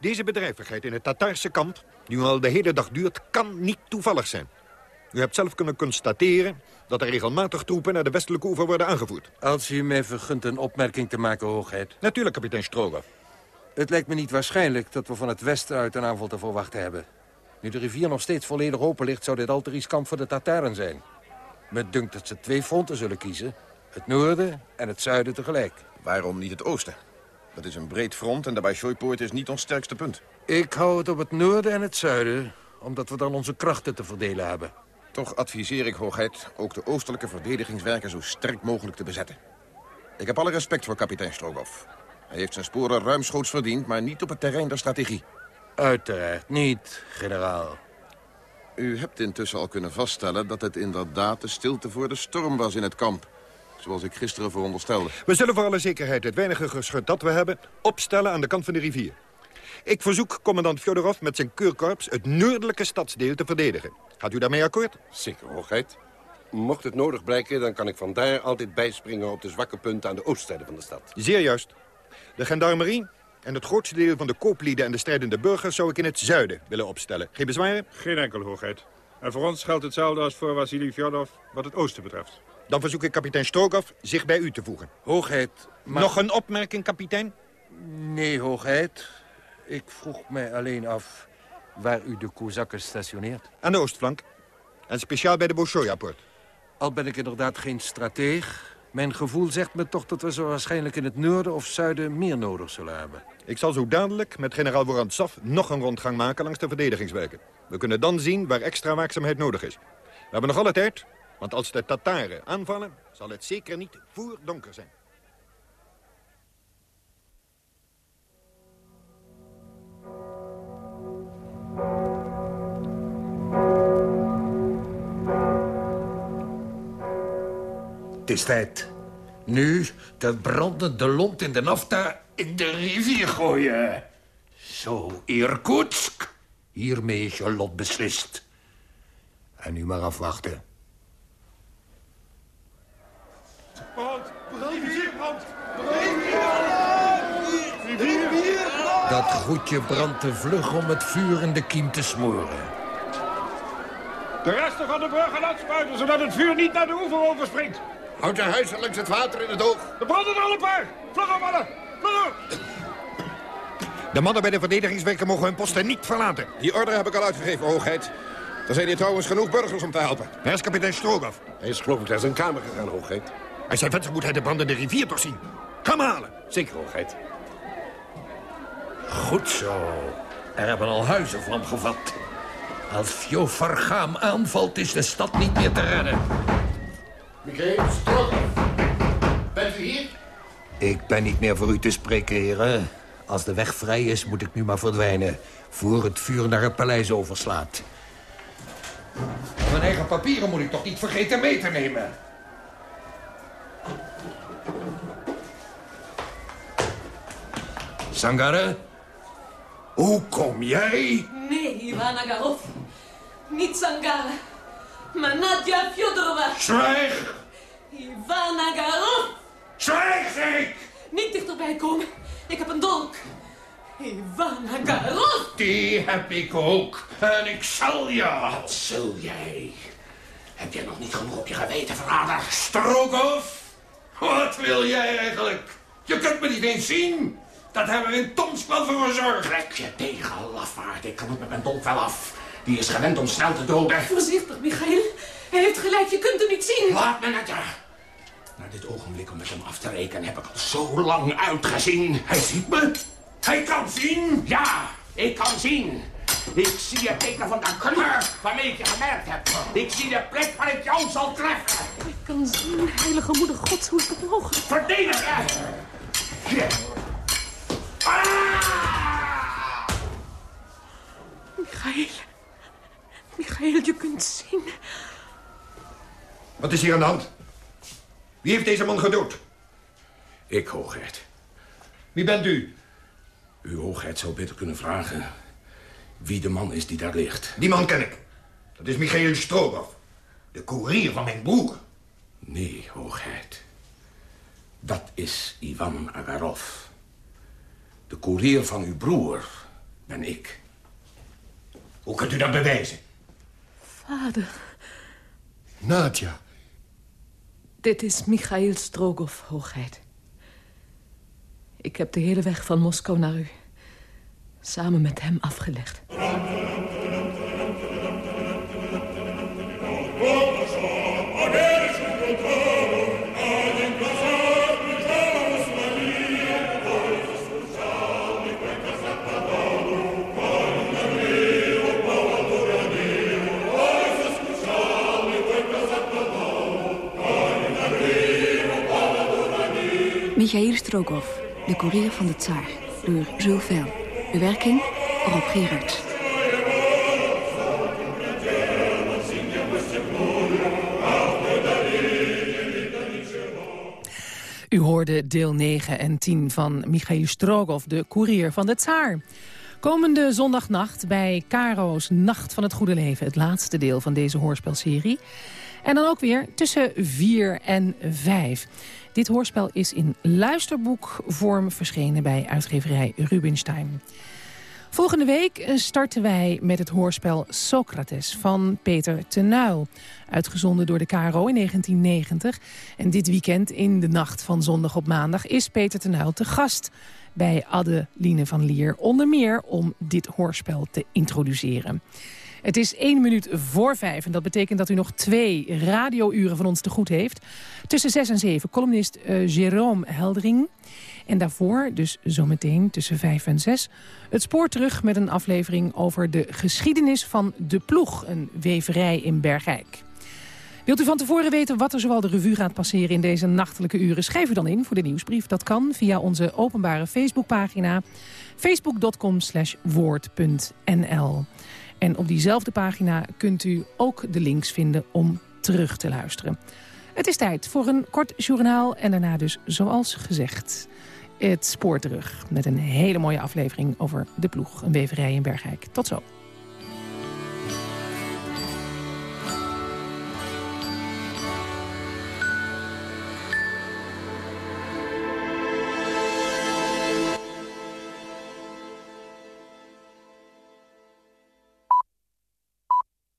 Deze bedrijvigheid in het Tataarse kamp, die al de hele dag duurt, kan niet toevallig zijn. U hebt zelf kunnen constateren dat er regelmatig troepen naar de westelijke oever worden aangevoerd. Als u mij vergunt een opmerking te maken, hoogheid. Natuurlijk, kapitein Stroger. Het lijkt me niet waarschijnlijk dat we van het westen uit een aanval te verwachten hebben. Nu de rivier nog steeds volledig open ligt, zou dit al te riskant voor de Tataren zijn. Me dunkt dat ze twee fronten zullen kiezen. Het noorden en het zuiden tegelijk. Waarom niet het oosten? Dat is een breed front en daarbij Shoipoort is niet ons sterkste punt. Ik hou het op het noorden en het zuiden, omdat we dan onze krachten te verdelen hebben. Toch adviseer ik, hoogheid, ook de oostelijke verdedigingswerken zo sterk mogelijk te bezetten. Ik heb alle respect voor kapitein Strogoff. Hij heeft zijn sporen ruimschoots verdiend, maar niet op het terrein der strategie. Uiteraard niet, generaal. U hebt intussen al kunnen vaststellen dat het inderdaad de stilte voor de storm was in het kamp. Zoals ik gisteren veronderstelde. We zullen voor alle zekerheid het weinige geschut dat we hebben... opstellen aan de kant van de rivier. Ik verzoek commandant Fjodorov met zijn keurkorps... het noordelijke stadsdeel te verdedigen. Gaat u daarmee akkoord? Zeker, hoogheid. Mocht het nodig blijken, dan kan ik van daar altijd bijspringen... op de zwakke punten aan de oostzijde van de stad. Zeer juist. De gendarmerie en het grootste deel van de kooplieden en de strijdende burgers... zou ik in het zuiden willen opstellen. Geen bezwaren? Geen enkel, hoogheid. En voor ons geldt hetzelfde als voor Vasily Fjodorov wat het oosten betreft. Dan verzoek ik kapitein Strogov zich bij u te voegen. Hoogheid, maar... Nog een opmerking, kapitein? Nee, hoogheid. Ik vroeg mij alleen af waar u de Kozakken stationeert. Aan de oostflank. En speciaal bij de Bolshoja-poort. Al ben ik inderdaad geen strateeg... mijn gevoel zegt me toch dat we zo waarschijnlijk in het noorden of zuiden meer nodig zullen hebben. Ik zal zo dadelijk met generaal Vorantsov nog een rondgang maken langs de verdedigingswerken. We kunnen dan zien waar extra waakzaamheid nodig is. We hebben nog alle tijd, want als de Tataren aanvallen, zal het zeker niet voor donker zijn. Het is tijd. Nu dat brandende lont in de nafta in de rivier gooien. Zo, Irkutsk. Hiermee is je lot beslist. En nu maar afwachten. Brand! Brand! Rivier! Brand! Rivier! Rivier! Dat goedje brandt te vlug om het vuur in de kiem te smoren. De resten van de brug gaan uitspuiten, zodat het vuur niet naar de oever overspringt. Houd de huizen langs het water in het oog. Er branden er al een paar. Vlug op, mannen. Vlug op. De mannen bij de verdedigingswerken mogen hun posten niet verlaten. Die order heb ik al uitgegeven, hoogheid. Er zijn hier trouwens genoeg burgers om te helpen. Waar is kapitein Strogoff? Hij is geloof ik naar zijn kamer gegaan, hoogheid. Hij venster moet hij de brandende rivier toch zien. Kom halen. Zeker, hoogheid. Goed zo. Er hebben al huizen vlam gevat. Als Fjofargaam aanvalt, is de stad niet meer te redden. Michael Strogoff. Bent u hier? Ik ben niet meer voor u te spreken, heren. Als de weg vrij is, moet ik nu maar verdwijnen... voor het vuur naar het paleis overslaat. Mijn eigen papieren moet ik toch niet vergeten mee te nemen. Sangare, hoe kom jij? Nee, Ivana Garov. Niet Sangara. Maar Nadia Fyodorova. Zwijg! Ivana Garov. Zwijg, ik! Niet dichterbij komen. Ik heb een dolk. Ivana Garov. Die heb ik ook. En ik zal je. Wat zul jij? Heb jij nog niet genoeg op je geweten, verrader? Strogoff, wat wil jij eigenlijk? Je kunt me niet eens zien. Dat hebben we in Toms wel voor gezorgd. Trek je tegen, lafaard. Ik kan het met mijn dolk wel af. Die is gewend om snel te doden. Voorzichtig, Michael. Hij heeft gelijk, je kunt hem niet zien. Laat me net er. Naar dit ogenblik om met hem af te rekenen heb ik al zo lang uitgezien. Hij ziet me. Hij kan zien. Ja, ik kan zien. Ik zie het teken van de kleur waarmee ik je gemerkt heb. Ik zie de plek waar ik jou zal treffen. Ik kan zien, heilige moeder gods, hoe is dat mogelijk? Verdedigen! Hier. Ah! Michael. Michael, je kunt zien. Wat is hier aan de hand? Wie heeft deze man gedood? Ik, hoogheid. Wie bent u? Uw hoogheid zou beter kunnen vragen wie de man is die daar ligt. Die man ken ik. Dat is Michael Strogoff. De koerier van mijn broer. Nee, hoogheid. Dat is Ivan Agarov. De koerier van uw broer ben ik. Hoe kunt u dat bewijzen? Vader, Nadja. Dit is Michail Strogoff, hoogheid. Ik heb de hele weg van Moskou naar u samen met hem afgelegd. Michail Strogoff, de koerier van de tsaar, door Jules Verne. Bewerking Rob Gerard. U hoorde deel 9 en 10 van Michail Strogoff, de koerier van de Tsaar. Komende zondagnacht bij Caro's Nacht van het Goede Leven... het laatste deel van deze hoorspelserie. En dan ook weer tussen 4 en 5. Dit hoorspel is in luisterboekvorm verschenen bij uitgeverij Rubinstein. Volgende week starten wij met het hoorspel Socrates van Peter Tenuil. Uitgezonden door de KRO in 1990. En dit weekend, in de nacht van zondag op maandag, is Peter Tenuil te gast bij Adeline van Lier. Onder meer om dit hoorspel te introduceren. Het is één minuut voor vijf en dat betekent dat u nog twee radiouren van ons te goed heeft. Tussen zes en zeven columnist uh, Jérôme Heldering. En daarvoor, dus zometeen tussen vijf en zes, het spoor terug met een aflevering over de geschiedenis van De Ploeg, een weverij in Bergijk. Wilt u van tevoren weten wat er zoal de revue gaat passeren in deze nachtelijke uren? Schrijf u dan in voor de nieuwsbrief. Dat kan via onze openbare Facebookpagina facebook.com woord.nl. En op diezelfde pagina kunt u ook de links vinden om terug te luisteren. Het is tijd voor een kort journaal en daarna dus, zoals gezegd, het spoor terug. Met een hele mooie aflevering over de ploeg, een weverij in Bergijk. Tot zo.